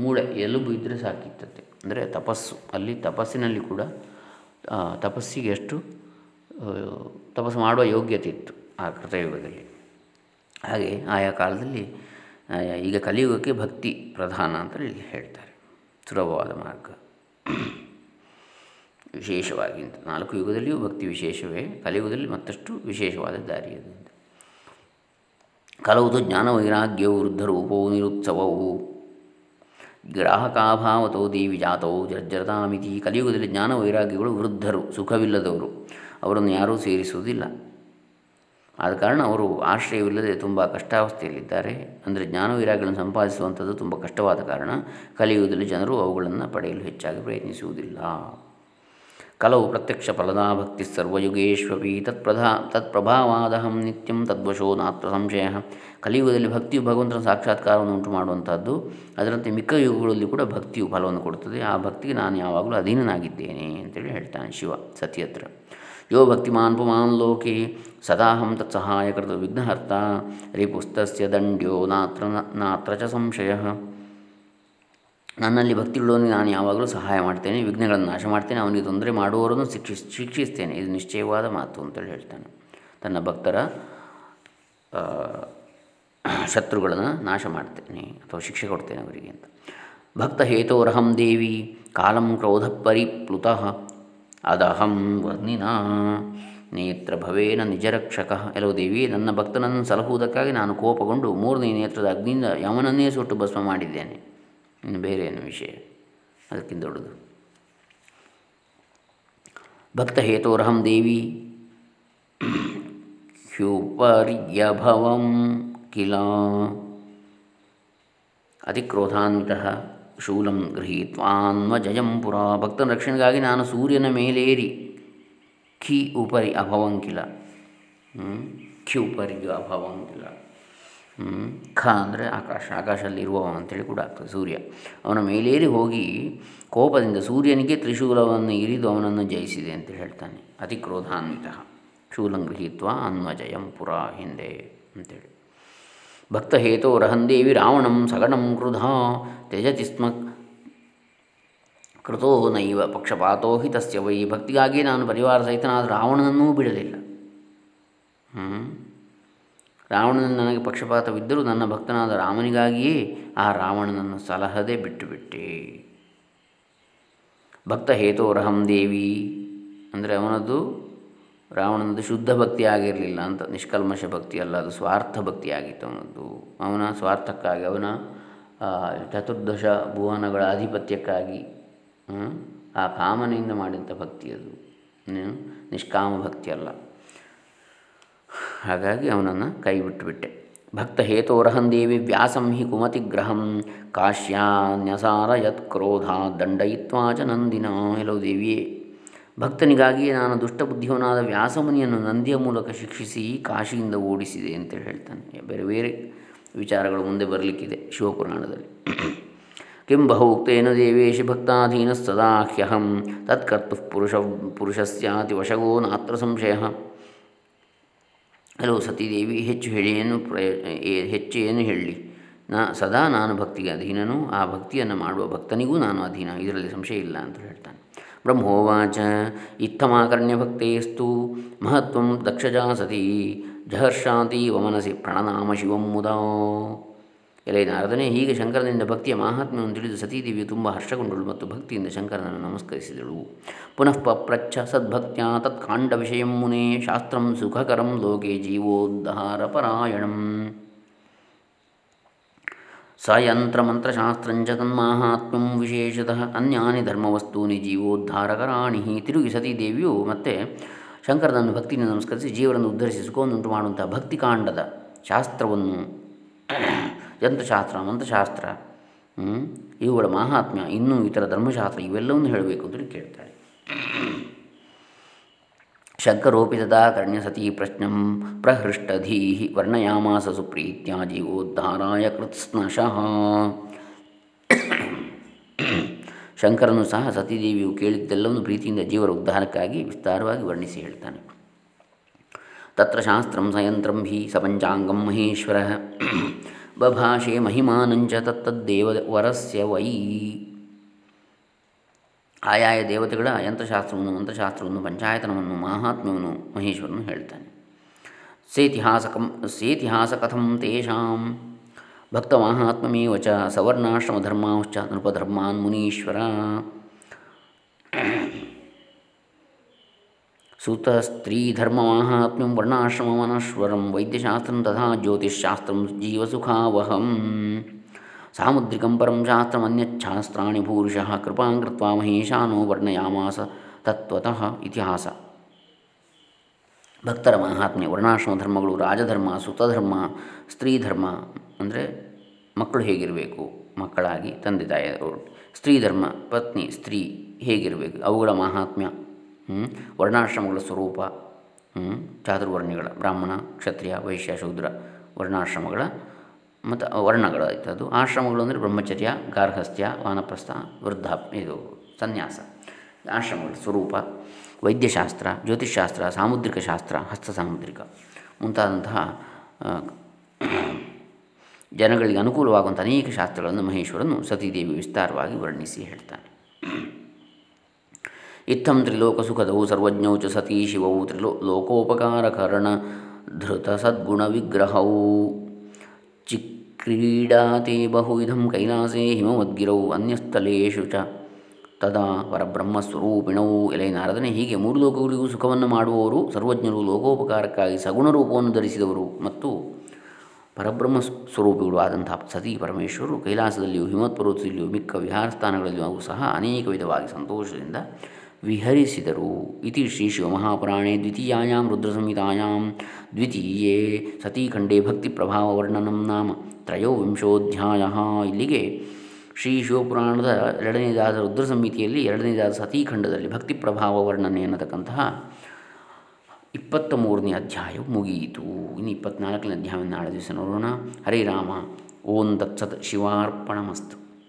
ಮೂಳೆ, ಎಲುಬು ಇದ್ದರೆ ಸಾಕಿತ್ತತೆ. ಅಂದರೆ ತಪಸ್ಸು, ಅಲ್ಲಿ ತಪಸ್ಸಿನಲ್ಲಿ ಕೂಡ ತಪಸ್ಸಿಗೆ ಎಷ್ಟು ತಪಸ್ಸು ಮಾಡುವ ಯೋಗ್ಯತೆ ಇತ್ತು ಆ ಕೃತಯುಗದಲ್ಲಿ. ಹಾಗೆ ಆಯಾ ಕಾಲದಲ್ಲಿ ಈಗ ಕಲಿಯುಗಕ್ಕೆ ಭಕ್ತಿ ಪ್ರಧಾನ ಅಂತ ಇಲ್ಲಿ ಹೇಳ್ತಾರೆ. ಸುಲಭವಾದ ಮಾರ್ಗ. ವಿಶೇಷವಾಗಿ ನಾಲ್ಕು ಯುಗದಲ್ಲಿಯೂ ಭಕ್ತಿ ವಿಶೇಷವೇ, ಕಲಿಯುಗದಲ್ಲಿ ಮತ್ತಷ್ಟು ವಿಶೇಷವಾದ ದಾರಿ ಅದು ಕಲವುದು ಜ್ಞಾನ ವೈರಾಗ್ಯವು ವೃದ್ಧರೂಪವು ನಿರುತ್ಸವವು. ಗ್ರಾಹಕಾಭಾವತೋ ದೇವಿ ಜಾತವು ಜರ್ಜರತಾಮಿತಿ. ಕಲಿಯುಗದಲ್ಲಿ ಜ್ಞಾನ ವೈರಾಗ್ಯಗಳು ವೃದ್ಧರು, ಸುಖವಿಲ್ಲದವರು. ಅವರನ್ನು ಯಾರೂ ಸೇರಿಸುವುದಿಲ್ಲ. ಆದ ಕಾರಣ ಅವರು ಆಶ್ರಯವಿಲ್ಲದೆ ತುಂಬ ಕಷ್ಟಾವಸ್ಥೆಯಲ್ಲಿದ್ದಾರೆ. ಅಂದರೆ ಜ್ಞಾನ ವೈರಾಗ್ಯಗಳನ್ನು ಸಂಪಾದಿಸುವಂಥದ್ದು ತುಂಬ ಕಷ್ಟವಾದ ಕಾರಣ ಕಲಿಯುಗದಲ್ಲಿ ಜನರು ಅವುಗಳನ್ನು ಪಡೆಯಲು ಹೆಚ್ಚಾಗಿ ಪ್ರಯತ್ನಿಸುವುದಿಲ್ಲ. ಕಲವು ಪ್ರತ್ಯಕ್ಷ ಫಲದಾ ಭಕ್ತಿ ಸರ್ವಯುಗೇಶ್ವಪಿ ತತ್ಪ್ರಧಾ ತತ್ಪ್ರಭಾವಾದಹಂ ನಿತ್ಯಂ ತದ್ವಶೋ ನಾತ್ರ ಸಂಶಯ ಕಲಿಯುಗದಲ್ಲಿ ಭಕ್ತಿಯು ಭಗವಂತನ ಸಾಕ್ಷಾತ್ಕಾರವನ್ನು ಉಂಟು ಮಾಡುವಂಥದ್ದು ಅದರಂತೆ ಮಿಕ್ಕ ಯುಗಗಳಲ್ಲಿ ಕೂಡ ಭಕ್ತಿಯು ಫಲವನ್ನು ಕೊಡುತ್ತದೆ. ಆ ಭಕ್ತಿಗೆ ನಾನು ಯಾವಾಗಲೂ ಅಧೀನನಾಗಿದ್ದೇನೆ ಅಂತೇಳಿ ಹೇಳ್ತಾನೆ ಶಿವ ಸತ್ಯತ್ರ. ಯೋ ಭಕ್ತಿಮಾನ್ ಪುಮಾನ್ ಲೋಕೆ, ಸದಾಹಂ ತತ್ಸಹಾಯಕೃತ ವಿಘ್ನಹರ್ತ, ರಿಪುಸ್ತಸ್ಯ ದಂಡ್ಯೋ ನಾತ್ರ ನಾತ್ರ ಚ ಸಂಶಯ। ನನ್ನಲ್ಲಿ ಭಕ್ತಿಯುಳ್ಳವನಿಗೆ ನಾನು ಯಾವಾಗಲೂ ಸಹಾಯ ಮಾಡ್ತೇನೆ, ವಿಘ್ನಗಳನ್ನು ನಾಶ ಮಾಡ್ತೇನೆ, ಅವನಿಗೆ ತೊಂದರೆ ಮಾಡುವವರನ್ನು ಶಿಕ್ಷಿಸ್ ಶಿಕ್ಷಿಸ್ತೇನೆ. ಇದು ನಿಶ್ಚಯವಾದ ಮಾತು ಅಂತೇಳಿ ಹೇಳ್ತಾನೆ. ತನ್ನ ಭಕ್ತರ ಶತ್ರುಗಳನ್ನು ನಾಶ ಮಾಡ್ತೇನೆ ಅಥವಾ ಶಿಕ್ಷೆ ಕೊಡ್ತೇನೆ ಅವರಿಗೆ ಅಂತ. ಭಕ್ತ ಹೇತೋರಹಂ ದೇವಿ, ಕಾಲಂ ಕ್ರೋಧ ಪರಿಪ್ಲುತಃ, ಅದಹಂ ವರ್ಣಿನ ನೇತ್ರ ಭವೇನ ನಿಜರಕ್ಷಕ. ಎಲ್ಲೋ ದೇವಿ, ನನ್ನ ಭಕ್ತನನ್ನು ಸಲಹುವುದಕ್ಕಾಗಿ ನಾನು ಕೋಪಗೊಂಡು ಮೂರನೇ ನೇತ್ರದ ಅಗ್ನಿಯಿಂದ ಯಮನನ್ನೇ ಸುಟ್ಟು ಭಸ್ಮ ಮಾಡಿದ್ದೇನೆ. ಇನ್ನು ಬೇರೆ ಏನು ವಿಷಯ? ಅದಕ್ಕಿಂತ ದೊಡ್ಡದು. ಭಕ್ತ ಹೇತೋರಹಂ ದೇವಿ ಹ್ಯುಪರ್ಯಭವಂ ಕಿಲ. ಅತಿಕ್ರೋಧಾನ್ವಿತ ಶೂಲಂ ಗೃಹೀತ್ವಾನ್ವಜಯಂ ಪುರ. ಭಕ್ತನ ರಕ್ಷಣೆಗಾಗಿ ನಾನು ಸೂರ್ಯನ ಮೇಲೇರಿ. ಖಿ ಉಪರಿ ಅಭವಂಕಿಲ ಖಿ ಉಪರಿ ಅಭವಂಕಿಲ ಖ ಅಂದರೆ ಆಕಾಶ, ಆಕಾಶದಲ್ಲಿ ಇರುವವ ಅಂತೇಳಿ ಕೂಡ ಆಗ್ತದೆ, ಸೂರ್ಯ. ಅವನ ಮೇಲೇರಿ ಹೋಗಿ ಕೋಪದಿಂದ ಸೂರ್ಯನಿಗೆ ತ್ರಿಶೂಲವನ್ನು ಇರಿದು ಅವನನ್ನು ಜಯಿಸಿದೆ ಅಂತ ಹೇಳ್ತಾನೆ. ಅತಿ ಕ್ರೋಧಾನ್ವಿತ ಶೂಲಂ ಗೃಹೀತ್ವ ಅನ್ವಜಯಂ ಪುರ ಹಿಂದೆ ಅಂತೇಳಿ. ಭಕ್ತ ಹೇತೋ ರಹಂದೇವಿ ರಾವಣಂ ಸಗಣಂ ಕೃಧ ತ್ಯಜತಿ ಸ್ಮ ಕೃತೋ ನೈವ ಪಕ್ಷಪಾತೋ ಹಿ ವೈ ಭಕ್ತಿಗಾಗಿ ನಾನು ಪರಿವಾರ ಸಹಿತನಾದ ರಾವಣನನ್ನೂ ಬಿಡಲಿಲ್ಲ. ರಾವಣನ ನನಗೆ ಪಕ್ಷಪಾತವಿದ್ದರೂ ನನ್ನ ಭಕ್ತನಾದ ರಾಮನಿಗಾಗಿಯೇ ಆ ರಾವಣನನ್ನು ಸಲಹದೆ ಬಿಟ್ಟುಬಿಟ್ಟೆ. ಭಕ್ತ ಹೇತೋರಹಂ ದೇವಿ ಅಂದರೆ ಅವನದ್ದು ರಾವಣನದು ಶುದ್ಧ ಭಕ್ತಿ ಆಗಿರಲಿಲ್ಲ ಅಂತ, ನಿಷ್ಕಲ್ಮಶ ಭಕ್ತಿ ಅಲ್ಲ ಅದು ಸ್ವಾರ್ಥ ಭಕ್ತಿ ಆಗಿತ್ತು ಅವನದ್ದು. ಅವನ ಸ್ವಾರ್ಥಕ್ಕಾಗಿ, ಅವನ ಚತುರ್ದಶ ಭುವನಗಳ ಆಧಿಪತ್ಯಕ್ಕಾಗಿ ಆ ಕಾಮನೆಯಿಂದ ಮಾಡಿದಂಥ ಭಕ್ತಿ ಅದು. ನಿಷ್ಕಾಮ ಭಕ್ತಿ ಅಲ್ಲ ಹಾಗಾಗಿ ಅವನನ್ನು ಕೈ ಬಿಟ್ಟುಬಿಟ್ಟೆ ಭಕ್ತ ಹೇತೋರಹಂ ದೇವಿ ವ್ಯಾಸಂ ಹಿ ಕುಮತಿಗ್ರಹಂ ಕಾಶ್ಯಾನ್ಯಸಾರ ಯತ್ ಕ್ರೋಧ ದಂಡಯಿತ್ವಾಚ ನಂದಿನ ಹೆಲೋ ದೇವಿಯೇ. ಭಕ್ತನಿಗಾಗಿಯೇ ನಾನು ದುಷ್ಟಬುದ್ಧಿಯವನಾದ ವ್ಯಾಸಮುನಿಯನ್ನು ನಂದಿಯ ಮೂಲಕ ಶಿಕ್ಷಿಸಿ ಕಾಶಿಯಿಂದ ಓಡಿಸಿದೆ ಅಂತ ಹೇಳ್ತಾನೆ. ಬೇರೆ ಬೇರೆ ವಿಚಾರಗಳು ಮುಂದೆ ಬರಲಿಕ್ಕಿದೆ ಶಿವಪುರಾಣದಲ್ಲಿ. ಕಿಂ ಬಹುಕ್ತೇನ ದೇವೇಶ ಭಕ್ತಾಧೀನಸ್ತದಾ ಹ್ಯಹಂ ತತ್ಕರ್ತು ಪುರುಷ ಪುರುಷಸ್ಯಾತಿ ವಶಗೋ ನಾತ್ರ ಸಂಶಯ. ಹಲೋ ಸತೀದೇವಿ, ಹೆಚ್ಚು ಹೇಳಿ ಏನು ಪ್ರಯ ಹೆಚ್ಚು ಏನು ಹೇಳಲಿ ನಾ, ಸದಾ ನಾನು ಭಕ್ತಿಗೆ ಅಧೀನನು, ಆ ಭಕ್ತಿಯನ್ನು ಮಾಡುವ ಭಕ್ತನಿಗೂ ನಾನು ಅಧೀನ. ಇದರಲ್ಲಿ ಸಂಶಯ ಇಲ್ಲ ಅಂತ ಹೇಳ್ತಾನೆ. ಬ್ರಹ್ಮೋವಾಚ, ಇತ್ತಮಾಕರ್ಣ್ಯ ಭಕ್ತೇಸ್ತು, ಮಹತ್ವ ದಕ್ಷಜಾ ಸತಿ ಜಹರ್ಷಾತೀವ ಮನಸಿ ಪ್ರಣನಾಮ ಶಿವಂ ಮುದಾ. ಎಲೆ ನಾರದನೇ ಹೀಗೆ ಶಂಕರನಿಂದ ಭಕ್ತಿಯ ಮಹಾತ್ಮ್ಯವನ್ನು ತಿಳಿದು ಸತೀದೇವಿಯು ತುಂಬ ಹರ್ಷಗೊಂಡಳು ಮತ್ತು ಭಕ್ತಿಯಿಂದ ಶಂಕರನನ್ನು ನಮಸ್ಕರಿಸಿದಳು. ಪುನಃ ಪ್ರಚ್ಛ ಸದ್ಭಕ್ತ್ಯ ತತ್ಕಾಂಡ ವಿಷಯಂ ಮುನೇ ಶಾಸ್ತ್ರಂ ಸುಖಕರಂ ಲೋಕೆ ಜೀವೋದ್ಧಾರ ಪರಾಯಣಂ ತನ್ ತನ್ಮಾಹಾತ್ಮ್ಯಂ ವಿಶೇಷತಃ ಅನ್ಯಾನಿ ಧರ್ಮವಸ್ತೂನಿ ಜೀವೋದ್ಧಾರಕರಾಣಿ. ತಿರುಗಿ ಸತೀದೇವಿಯು ಮತ್ತೆ ಶಂಕರನನ್ನು ಭಕ್ತಿಯನ್ನು ನಮಸ್ಕರಿಸಿ ಜೀವರನ್ನು ಉದ್ಧರಿಸಿ ಸುಖವನ್ನುಂಟು ಮಾಡುವಂತಹ ಭಕ್ತಿಕಾಂಡದ ಶಾಸ್ತ್ರವನ್ನು ಯಂತ್ರಶಾಸ್ತ್ರ ಮಂತ್ರಶಾಸ್ತ್ರ ಇವುಗಳ ಮಹಾತ್ಮ್ಯ, ಇನ್ನೂ ಇತರ ಧರ್ಮಶಾಸ್ತ್ರ, ಇವೆಲ್ಲವನ್ನು ಹೇಳಬೇಕು ಅಂತೇಳಿ ಕೇಳ್ತಾರೆ. ಶಂಕರೋಪಿ ಕರ್ಣ್ಯ ಸತಿ ಪ್ರಶ್ನಂ ಪ್ರಹೃಷ್ಟಧೀ ವರ್ಣಯಾಮಾಸ ಸುಪ್ರೀತ್ಯ ಜೀವೋದ್ಧಾರಾಯ ಕೃತ್ಸ್ನಶಃ. ಶಂಕರನು ಸಹ ಸತೀದೇವಿಯು ಕೇಳಿದ್ದೆಲ್ಲವನ್ನು ಪ್ರೀತಿಯಿಂದ ಜೀವರ ಉದ್ಧಾರಕ್ಕಾಗಿ ವಿಸ್ತಾರವಾಗಿ ವರ್ಣಿಸಿ ಹೇಳ್ತಾನೆ. ತತ್ರ ಶಾಸ್ತ್ರಂ ಸಯಂತ್ರಂ ಹಿ ಸಪಂಚಾಂಗಂ ಮಹೇಶ್ವರ ಬಭಾಷೆ ಮಹಿಮಾನಂಚ ತತ್ತದ್ದೇವ ವರಸ್ಯ ವೈ ಆಯಾಯ ದೇವತೆಗಳ ಯಂತ್ರಶಾಸ್ತ್ರವನ್ನು ಮಂತ್ರಶಾಸ್ತ್ರವನ್ನು ಪಂಚಾಯತನವನ್ನು ಮಹಾತ್ಮ್ಯವನ್ನು ಮಹೇಶ್ವರನು ಹೇಳ್ತಾನೆ। ಸೇತಿಹಾಸಕಂ ಸೇತಿಹಾಸಕಥಂ ತೇಷಾಂ ಭಕ್ತಮಾಹಾತ್ಮ್ಯಮೇವ ಚ ಸವರ್ಣಾಶ್ರಮಧರ್ಮಾಶ್ಚ ನೃಪಧರ್ಮಾನ್ ಮುನೀಶ್ವರ ಸುತಸ್ತ್ರೀಧರ್ಮಮಾಹಾತ್ಮ್ಯಂ ವರ್ಣಾಶ್ರಮಮನಶ್ವರಂ ವೈದ್ಯಶಾಸ್ತ್ರಂ ತಥಾ ಜ್ಯೋತಿಷ್ಶಾಸ್ತ್ರಂ ಜೀವಸುಖಾವಹಂ ಸಾಮುದ್ರಿಕಂ ಪರಂ ಶಾಸ್ತ್ರಮನ್ಯಚ್ಛಾಸ್ತ್ರಾಣಿ ಭೂರಿಶಃ ಕೃಪಾಂ ಕೃತ್ವಾ ಮಹೇಶಾನೋ ವರ್ಣಯಾಮಾಸ ತತ್ವತಃ ಇತಿಹಾಸ ಭಕ್ತರ ಮಹಾತ್ಮೆ ವರ್ಣಾಶ್ರಮ ಧರ್ಮಗಳು ರಾಜಧರ್ಮ ಸುತಧರ್ಮ ಸ್ತ್ರೀಧರ್ಮ ಅಂದರೆ ಮಕ್ಕಳು ಹೇಗಿರಬೇಕು? ಮಕ್ಕಳಾಗಿ ತಂದೆ ತಾಯಿಯವರು. ಸ್ತ್ರೀ ಧರ್ಮ ಪತ್ನಿ, ಸ್ತ್ರೀ ಹೇಗಿರಬೇಕು? ಅವುಗಳ ಮಹಾತ್ಮ್ಯ ವರ್ಣಾಶ್ರಮಗಳ ಸ್ವರೂಪ ಚಾತುರ್ವರ್ಣಿಗಳ, ಬ್ರಾಹ್ಮಣ, ಕ್ಷತ್ರಿಯ, ವೈಶ್ಯ, ಶೂದ್ರ ವರ್ಣಾಶ್ರಮಗಳ ಮತ್ತು ವರ್ಣಗಳ ಅದು. ಆಶ್ರಮಗಳು ಅಂದರೆ ಬ್ರಹ್ಮಚರ್ಯ, ಗಾರ್ಹಸ್ಥ್ಯ, ವಾನಪ್ರಸ್ಥ ವೃದ್ಧ ಇದು ಸನ್ಯಾಸ. ಆಶ್ರಮಗಳ ಸ್ವರೂಪ, ವೈದ್ಯಶಾಸ್ತ್ರ, ಜ್ಯೋತಿಷ್ಶಾಸ್ತ್ರ, ಸಾಮುದ್ರಿಕ ಶಾಸ್ತ್ರ, ಹಸ್ತ ಸಾಮುದ್ರಿಕ ಮುಂತಾದಂತಹ ಜನಗಳಿಗೆ ಅನುಕೂಲವಾಗುವಂಥ ಅನೇಕ ಶಾಸ್ತ್ರಗಳನ್ನು ಮಹೇಶ್ವರನು ಸತೀದೇವಿ ವಿಸ್ತಾರವಾಗಿ ವರ್ಣಿಸಿ ಹೇಳ್ತಾನೆ. ಇತ್ತಂ ತ್ರಿಲೋಕಸುಖದೌ ಸರ್ವಜ್ಞೌ ಚ ಸತೀ ಶಿವೌ ತ್ರಿಲೋ ಲೋಕೋಪಕಾರಕರಣ ಧೃತ ಸದ್ಗುಣ ವಿಗ್ರಹೌ ಚಿಕ್ರೀಡಾತೆ ಬಹುವಿಧಂ ಕೈಲಾಸೇ ಹಿಮವದ್ಗಿರೌ ಅನ್ಯಸ್ಥಲೇಶು ಚ. ತದಾ ಪರಬ್ರಹ್ಮಸ್ವರೂಪಿಣವು ಎಲೆ ನಾರದನೆ, ಹೀಗೆ ಮೂರು ಲೋಕಗಳಿಗೂ ಸುಖವನ್ನು ಮಾಡುವವರು ಸರ್ವಜ್ಞರು ಲೋಕೋಪಕಾರಕ್ಕಾಗಿ ಸಗುಣ ರೂಪವನ್ನು ಧರಿಸಿದವರು ಮತ್ತು ಪರಬ್ರಹ್ಮ ಸ್ವರೂಪಿಗಳು ಆದಂತಹ ಸತಿ ಪರಮೇಶ್ವರರು ಕೈಲಾಸದಲ್ಲಿಯೂ ಹಿಮತ್ಪರ್ವತದಲ್ಲಿಯೂ ಮಿಕ್ಕ ವಿಹಾರ ಸ್ಥಾನಗಳಲ್ಲಿಯೂ ಸಹ ಅನೇಕ ವಿಧವಾಗಿ ಸಂತೋಷದಿಂದ ವಿಹರಿಸಿದರು. ಇತಿ ಶ್ರೀ ಶಿವಮಹಾಪುರಾಣೇ ದ್ವಿತೀಯಾಂ ರುದ್ರಸಂಹಿತಾಯಾಂ ದ್ವಿತೀಯೇ ಸತೀಖಂಡೇ ಭಕ್ತಿ ಪ್ರಭಾವ ವರ್ಣನಂ ನಾಮ ತ್ರಯೋವಿಂಶೋಧ್ಯಾಯ. ಇಲ್ಲಿಗೆ ಶ್ರೀ ಶಿವಪುರಾಣದ ಎರಡನೇದಾದ ರುದ್ರ ಸಂಹಿತೆಯಲ್ಲಿ ಎರಡನೇದಾದ ಸತೀಖಂಡದಲ್ಲಿ ಭಕ್ತಿ ಪ್ರಭಾವ ವರ್ಣನೆ ಅನ್ನತಕ್ಕಂತಹ ಇಪ್ಪತ್ತ ಮೂರನೇ ಅಧ್ಯಾಯವು ಮುಗಿಯಿತು. ಇನ್ನು ಇಪ್ಪತ್ನಾಲ್ಕನೇ ಅಧ್ಯಾಯವನ್ನು ನಾಳೆ ದಿವಸ ನೋಡೋಣ. ಹರೇ ರಾಮ. ಓಂ ತತ್ಸತ್. ಶಿವಾರ್ಪಣಮಸ್ತು.